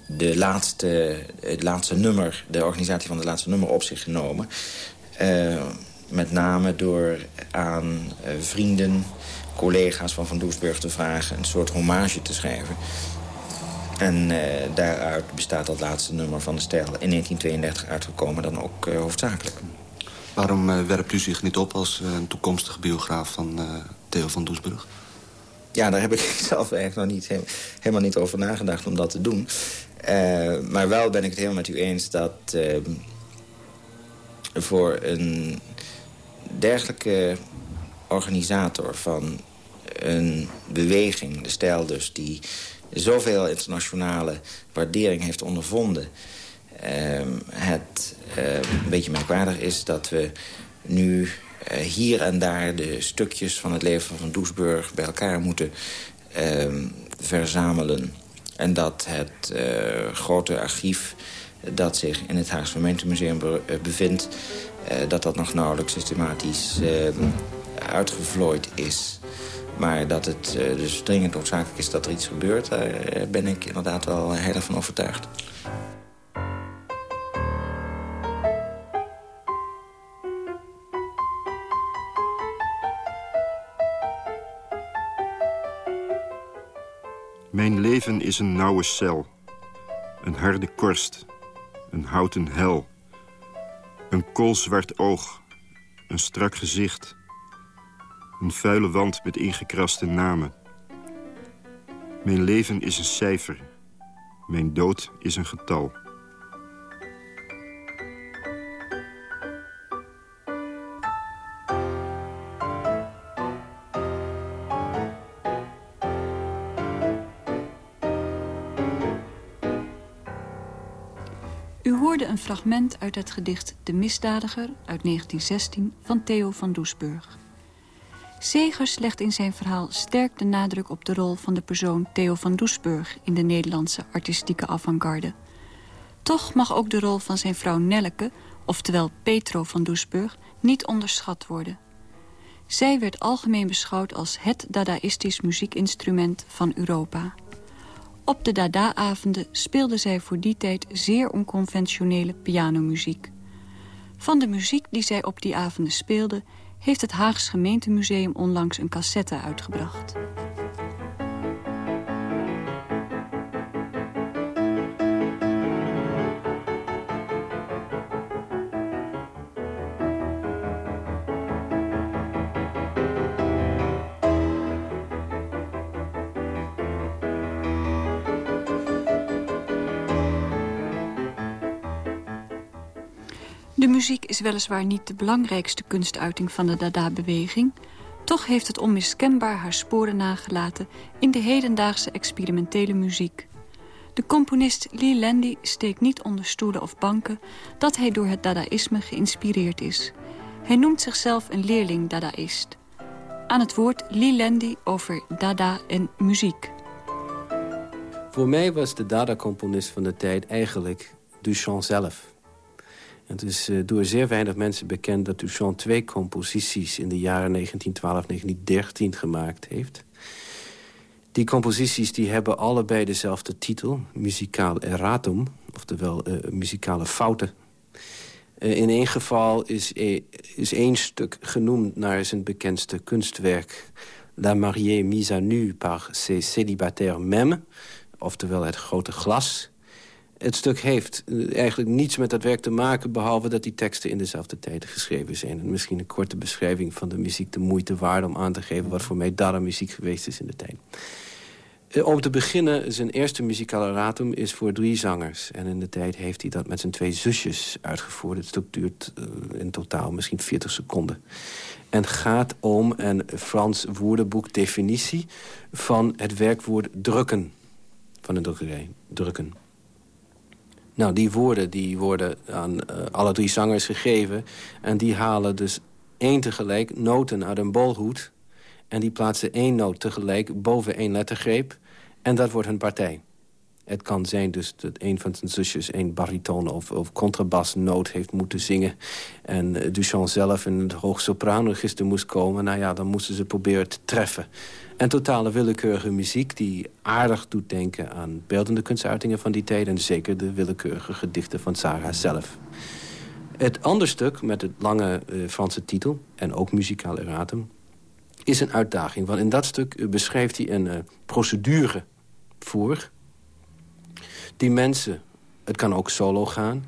de laatste, het laatste nummer, de organisatie van het laatste nummer op zich genomen. Uh, met name door aan uh, vrienden, collega's van Van Doesburg te vragen... een soort hommage te schrijven. En uh, daaruit bestaat dat laatste nummer van de stijl in 1932 uitgekomen dan ook hoofdzakelijk. Waarom werpt u zich niet op als een toekomstige biograaf van Theo van Doesburg? Ja, daar heb ik zelf eigenlijk nog niet, helemaal niet over nagedacht om dat te doen. maar wel ben ik het helemaal met u eens dat voor een dergelijke organisator van een beweging, de stijl dus... die zoveel internationale waardering heeft ondervonden... Uh, het uh, een beetje merkwaardig is dat we nu uh, hier en daar... de stukjes van het leven van Doesburg bij elkaar moeten ehm, verzamelen. En dat het eh, grote archief dat zich in het Haagse Gemeentemuseum eh, bevindt... Eh, dat dat nog nauwelijks systematisch ehm, uitgevlooid is. Maar dat het eh, dus dringend noodzakelijk is dat er iets gebeurt... daar ben ik inderdaad wel heel erg van overtuigd. Mijn leven is een nauwe cel. Een harde korst een houten hel. Een koolzwart oog. Een strak gezicht. Een vuile wand met ingekraste namen. Mijn leven is een cijfer. Mijn dood is een getal. Fragment uit het gedicht De Misdadiger uit 1916 van Theo van Doesburg. Segers legt in zijn verhaal sterk de nadruk op de rol van de persoon Theo van Doesburg in de Nederlandse artistieke avant-garde. Toch mag ook de rol van zijn vrouw Nelleke, oftewel Petro van Doesburg, niet onderschat worden. Zij werd algemeen beschouwd als het dadaïstisch muziekinstrument van Europa. Op de Dada-avonden speelde zij voor die tijd zeer onconventionele pianomuziek. Van de muziek die zij op die avonden speelde... heeft het Haags Gemeentemuseum onlangs een cassette uitgebracht. Muziek is weliswaar niet de belangrijkste kunstuiting van de Dada-beweging... toch heeft het onmiskenbaar haar sporen nagelaten... in de hedendaagse experimentele muziek. De componist Lee Landy steekt niet onder stoelen of banken... dat hij door het dadaïsme geïnspireerd is. Hij noemt zichzelf een leerling-dadaïst. Aan het woord Lee Landy over dada en muziek. Voor mij was de dada-componist van de tijd eigenlijk Duchamp zelf... Het is uh, door zeer weinig mensen bekend dat Duchamp twee composities... in de jaren 1912-1913 gemaakt heeft. Die composities die hebben allebei dezelfde titel, muzikaal erratum... oftewel uh, muzikale fouten. Uh, in één geval is, is één stuk genoemd naar zijn bekendste kunstwerk... La mariée mise à nu par ses célibataires mêmes... oftewel het grote glas het stuk heeft eh, eigenlijk niets met dat werk te maken... behalve dat die teksten in dezelfde tijd geschreven zijn. En misschien een korte beschrijving van de muziek de moeite waard... om aan te geven wat voor mij Dada muziek geweest is in de tijd. Eh, om te beginnen, zijn eerste muzikale ratum is voor drie zangers. En in de tijd heeft hij dat met zijn twee zusjes uitgevoerd. Het stuk duurt uh, in totaal misschien 40 seconden. En gaat om een Frans woordenboek definitie... van het werkwoord drukken van een drukkerij. Drukken. Nou, die woorden die worden aan uh, alle drie zangers gegeven. En die halen dus één tegelijk noten uit een bolhoed. En die plaatsen één noot tegelijk boven één lettergreep. En dat wordt hun partij. Het kan zijn dus dat een van zijn zusjes een bariton of, of contrabasnoot heeft moeten zingen. En uh, Duchamp zelf in het hoogsopraanregister moest komen. Nou ja, dan moesten ze proberen te treffen. En totale willekeurige muziek die aardig doet denken aan beeldende kunstuitingen van die tijd... en zeker de willekeurige gedichten van Sarah zelf. Het andere stuk met het lange uh, Franse titel en ook muzikaal erratum... is een uitdaging, want in dat stuk uh, beschrijft hij een procedure voor... die mensen, het kan ook solo gaan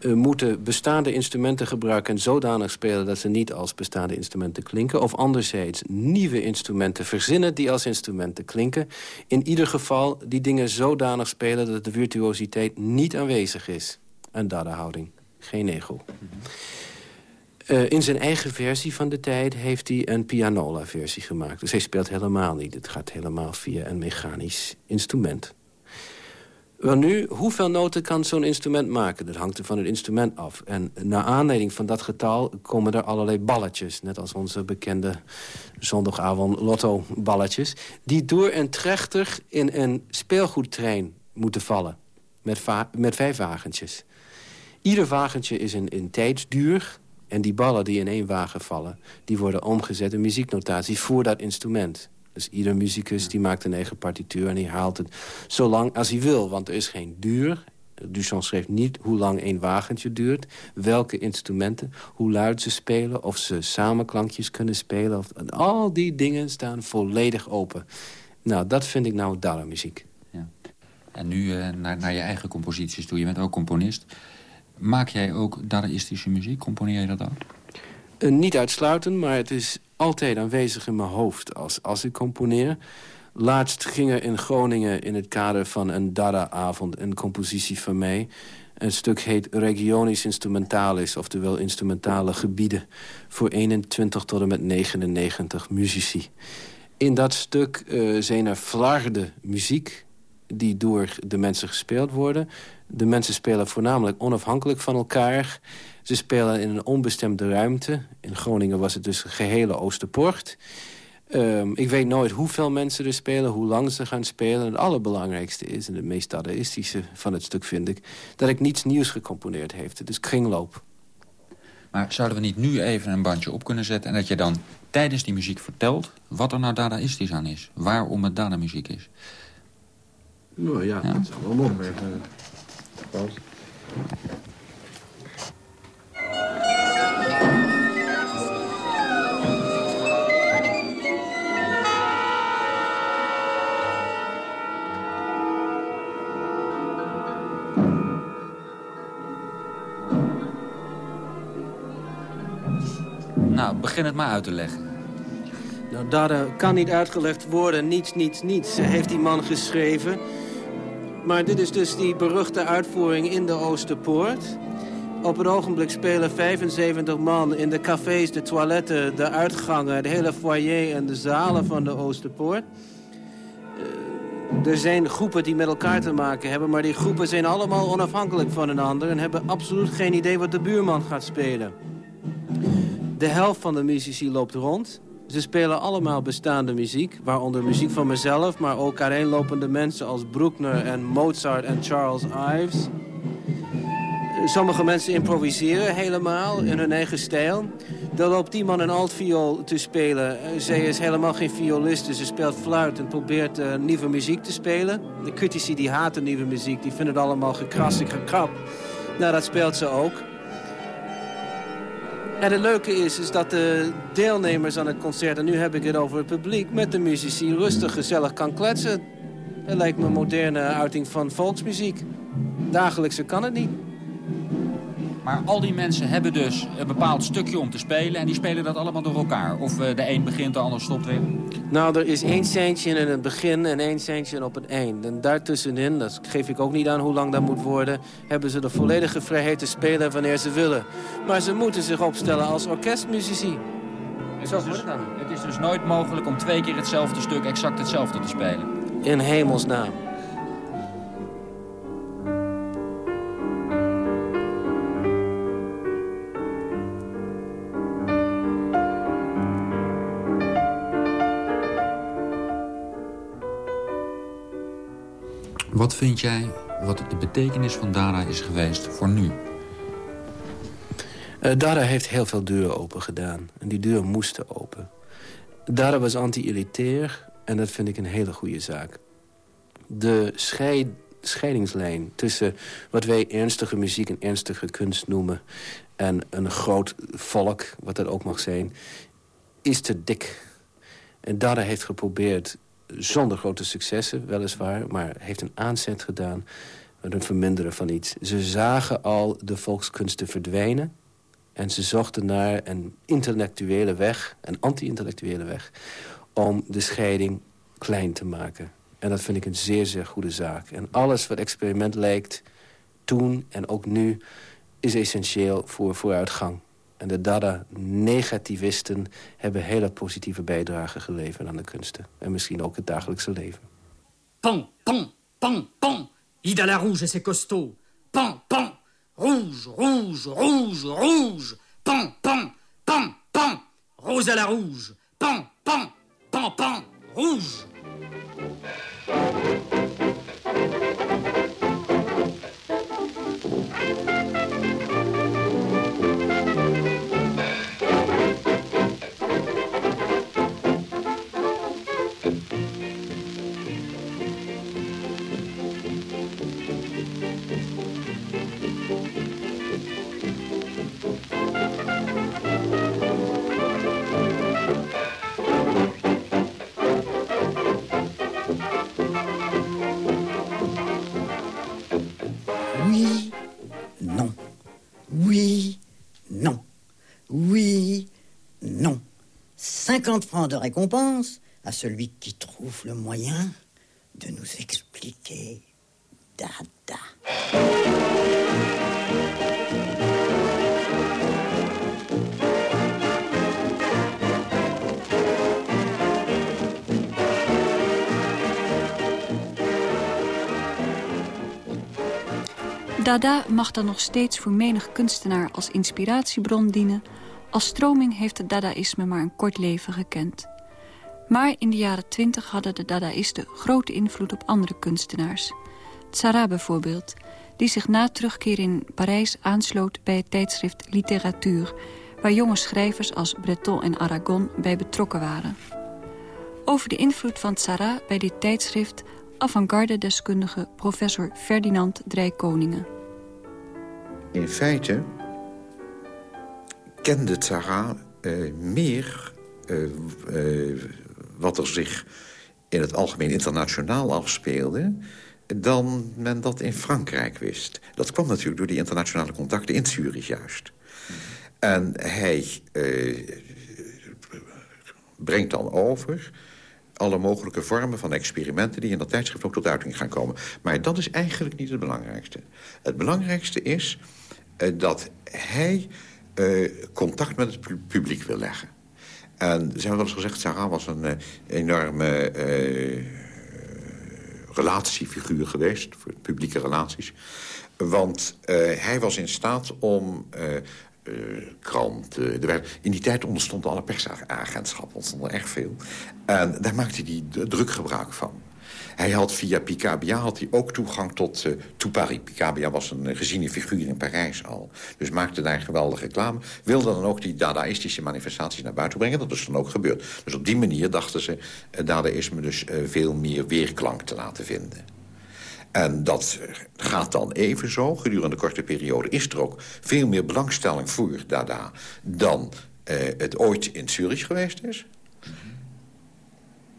uh, moeten bestaande instrumenten gebruiken... en zodanig spelen dat ze niet als bestaande instrumenten klinken... of anderzijds nieuwe instrumenten verzinnen die als instrumenten klinken. In ieder geval die dingen zodanig spelen... dat de virtuositeit niet aanwezig is. Een dada-houding, geen ego. Uh, in zijn eigen versie van de tijd heeft hij een pianola-versie gemaakt. Dus hij speelt helemaal niet. Het gaat helemaal via een mechanisch instrument. Wel nu, hoeveel noten kan zo'n instrument maken? Dat hangt er van het instrument af. En naar aanleiding van dat getal komen er allerlei balletjes. Net als onze bekende zondagavond lotto-balletjes. Die door en trechter in een speelgoedtrein moeten vallen. Met, met vijf wagentjes. Ieder wagentje is een, een tijdsduur. En die ballen die in één wagen vallen... die worden omgezet in muzieknotatie voor dat instrument. Dus ieder muzikus die maakt een eigen partituur en die haalt het zo lang als hij wil. Want er is geen duur. Duchamp schreef niet hoe lang één wagentje duurt. Welke instrumenten, hoe luid ze spelen. Of ze samenklankjes kunnen spelen. Of, al die dingen staan volledig open. Nou, dat vind ik nou Dada-muziek. Ja. En nu uh, naar, naar je eigen composities toe. Je bent ook componist. Maak jij ook Dadaïstische muziek? Componeer je dat ook? Uh, niet uitsluitend, maar het is altijd aanwezig in mijn hoofd als, als ik componeer. Laatst ging er in Groningen in het kader van een Dada-avond... een compositie van mij. Een stuk heet Regionis Instrumentalis, oftewel instrumentale gebieden... voor 21 tot en met 99 muzici. In dat stuk uh, zijn er flarde muziek die door de mensen gespeeld worden. De mensen spelen voornamelijk onafhankelijk van elkaar. Ze spelen in een onbestemde ruimte. In Groningen was het dus een gehele Oosterpoort... Um, ik weet nooit hoeveel mensen er spelen, hoe lang ze gaan spelen. Het allerbelangrijkste is, en het meest dadaïstische van het stuk vind ik... dat ik niets nieuws gecomponeerd heeft. Het is kringloop. Maar zouden we niet nu even een bandje op kunnen zetten... en dat je dan tijdens die muziek vertelt wat er nou dadaïstisch aan is? Waarom het dada-muziek is? Nou ja, ja, dat zou wel mogen. Begin het maar uit te leggen. Nou, dat kan niet uitgelegd worden. Niets, niets, niets, heeft die man geschreven. Maar dit is dus die beruchte uitvoering in de Oosterpoort. Op het ogenblik spelen 75 man in de cafés, de toiletten, de uitgangen... de hele foyer en de zalen van de Oosterpoort. Uh, er zijn groepen die met elkaar te maken hebben... maar die groepen zijn allemaal onafhankelijk van een ander... en hebben absoluut geen idee wat de buurman gaat spelen. De helft van de muzici loopt rond. Ze spelen allemaal bestaande muziek, waaronder muziek van mezelf... maar ook uiteenlopende mensen als Bruckner en Mozart en Charles Ives. Sommige mensen improviseren helemaal in hun eigen stijl. Dan loopt die man een altviool te spelen. Zij is helemaal geen violiste, ze speelt fluit en probeert uh, nieuwe muziek te spelen. De critici die haten nieuwe muziek, die vinden het allemaal gekrassig, gekrap. Nou, dat speelt ze ook. En het leuke is, is dat de deelnemers aan het concert... en nu heb ik het over het publiek... met de muzici rustig gezellig kan kletsen. Het lijkt me een moderne uiting van volksmuziek. Dagelijkse kan het niet. Maar al die mensen hebben dus een bepaald stukje om te spelen... en die spelen dat allemaal door elkaar. Of eh, de een begint, de ander stopt weer. Nou, er is één centje in het begin en één centje op het eind. En daartussenin, dat geef ik ook niet aan hoe lang dat moet worden... hebben ze de volledige vrijheid te spelen wanneer ze willen. Maar ze moeten zich opstellen als orkestmuzici. Het is, dus, het is dus nooit mogelijk om twee keer hetzelfde stuk exact hetzelfde te spelen. In hemelsnaam. Wat vind jij wat de betekenis van Dada is geweest voor nu? Uh, Dada heeft heel veel deuren open gedaan. En die deuren moesten open. Dada was anti-elitair en dat vind ik een hele goede zaak. De scheid, scheidingslijn tussen wat wij ernstige muziek en ernstige kunst noemen... en een groot volk, wat dat ook mag zijn, is te dik. En Dada heeft geprobeerd zonder grote successen, weliswaar... maar heeft een aanzet gedaan met een verminderen van iets. Ze zagen al de volkskunsten verdwijnen... en ze zochten naar een intellectuele weg, een anti-intellectuele weg... om de scheiding klein te maken. En dat vind ik een zeer, zeer goede zaak. En alles wat experiment lijkt, toen en ook nu... is essentieel voor vooruitgang. En de Dada-negativisten hebben hele positieve bijdrage geleverd aan de kunsten. En misschien ook het dagelijkse leven. Pan, pan, pan, pan. Ida la rouge, c'est costaud. Pan, pan. Rouge, rouge, rouge, rouge. Pan, pan, pan, pan. Rose à la rouge. Pan, pan, pan, pan. Rouge. 50 francs de récompense à celui qui trouve le moyen de nous expliquer Dada. Dada mag dan nog steeds voor menig kunstenaar als inspiratiebron dienen... als stroming heeft het dadaïsme maar een kort leven gekend. Maar in de jaren twintig hadden de dadaïsten grote invloed op andere kunstenaars. Tsara bijvoorbeeld, die zich na terugkeer in Parijs aansloot bij het tijdschrift Literatuur... waar jonge schrijvers als Breton en Aragon bij betrokken waren. Over de invloed van Tsara bij dit tijdschrift avant-garde-deskundige professor Ferdinand Drijkoningen. In feite kende Tsara uh, meer uh, wat er zich in het algemeen internationaal afspeelde... dan men dat in Frankrijk wist. Dat kwam natuurlijk door die internationale contacten in Zurich juist. En hij brengt dan over alle mogelijke vormen van experimenten... die in dat tijdschrift ook tot uiting gaan komen. Maar dat is eigenlijk niet het belangrijkste. Het belangrijkste is dat hij uh, contact met het publiek wil leggen. En ze hebben wel eens gezegd... Sarah was een uh, enorme relatiefiguur geweest... voor publieke relaties. Want hij was in staat om krant. Werd, in die tijd onderstonden alle persagentschappen, ontstonden erg veel. En daar maakte hij druk gebruik van. Hij had via Picabia had hij ook toegang tot uh, Paris. Picabia was een geziene figuur in Parijs al. Dus maakte daar geweldige reclame. Wilde dan ook die dadaïstische manifestaties naar buiten brengen. Dat is dan ook gebeurd. Dus op die manier dachten ze uh, dadaïsme dus veel meer weerklank te laten vinden. En dat gaat dan even zo. Gedurende de korte periode is er ook veel meer belangstelling voor Dada... dan het ooit in Zurich geweest is.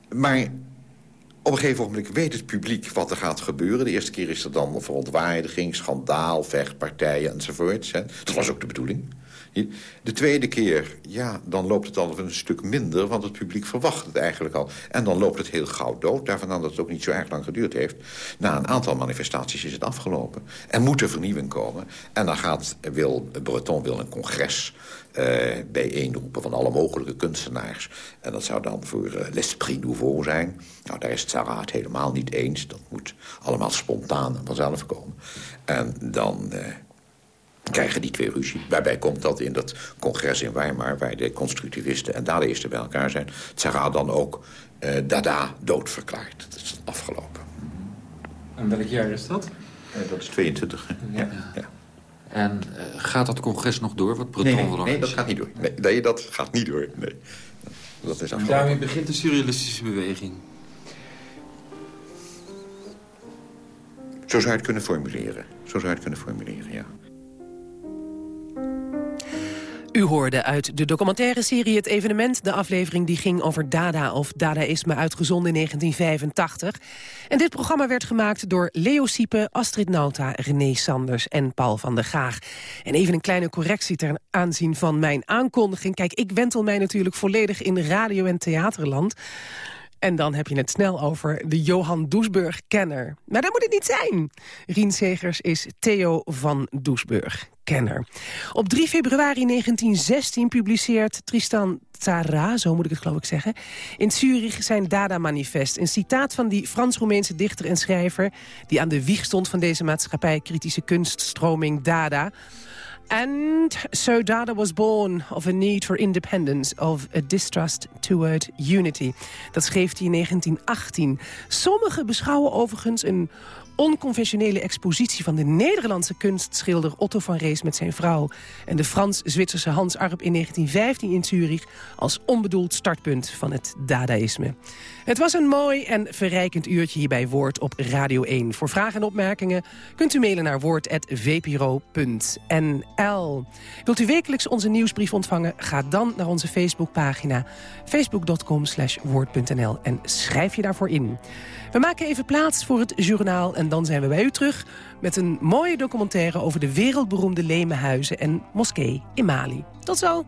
Maar op een gegeven moment weet het publiek wat er gaat gebeuren. De eerste keer is er dan verontwaardiging, schandaal, vechtpartijen enzovoort. Dat was ook de bedoeling. De tweede keer, ja, dan loopt het al een stuk minder... want het publiek verwacht het eigenlijk al. En dan loopt het heel gauw dood. Daarvan dat het ook niet zo erg lang geduurd heeft. Na een aantal manifestaties is het afgelopen. Er moet een vernieuwing komen. En dan gaat, wil, Breton wil een congres bijeenroepen van alle mogelijke kunstenaars. En dat zou dan voor uh, l'esprit nouveau zijn. Nou, daar is het Sarah het helemaal niet eens. Dat moet allemaal spontaan en vanzelf komen. En dan... Uh, krijgen die twee ruzie. Waarbij komt dat in dat congres in Weimar... waar de constructivisten en dadaïsten bij elkaar zijn... Tsara dan ook uh, Dada doodverklaard. Dat is afgelopen. En welk jaar is dat? Uh, dat is 22. Ja. ja. ja. En uh, gaat dat congres nog door? Wat Breton nee, nee, nee, dat gaat niet door. Nee, nee, dat gaat niet door. Nee. Dat is afgelopen. Daarmee begint de surrealistische beweging. Zo zou je het kunnen formuleren. Zo zou je het kunnen formuleren, ja. U hoorde uit de documentaire serie Het Evenement... de aflevering die ging over Dada of Dadaïsme uitgezonden in 1985. En dit programma werd gemaakt door Leo Siepe, Astrid Nauta... René Sanders en Paul van der Gaag. En even een kleine correctie ten aanzien van mijn aankondiging. Kijk, ik wentel mij natuurlijk volledig in radio- en theaterland... En dan heb je het snel over de Johan Doesburg-kenner. Maar dat moet het niet zijn. Rien Segers is Theo van Doesburg, kenner. Op 3 februari 1916 publiceert Tristan Tzara, zo moet ik het geloof ik zeggen... in Zurich zijn Dada-manifest. Een citaat van die Frans-Roemeense dichter en schrijver... die aan de wieg stond van deze maatschappij-kritische kunststroming Dada... And so Dada was born of a need for independence, of a distrust toward unity. Dat schreef hij in 1918. Sommigen beschouwen overigens een onconventionele expositie van de Nederlandse kunstschilder Otto van Rees met zijn vrouw... en de Frans-Zwitserse Hans Arp in 1915 in Zurich... als onbedoeld startpunt van het dadaïsme. Het was een mooi en verrijkend uurtje hier bij Woord op Radio 1. Voor vragen en opmerkingen kunt u mailen naar woord.vpro.nl. Wilt u wekelijks onze nieuwsbrief ontvangen? Ga dan naar onze Facebookpagina facebook.com woord.nl en schrijf je daarvoor in. We maken even plaats voor het journaal en dan zijn we bij u terug... met een mooie documentaire over de wereldberoemde lemenhuizen en moskee in Mali. Tot zo!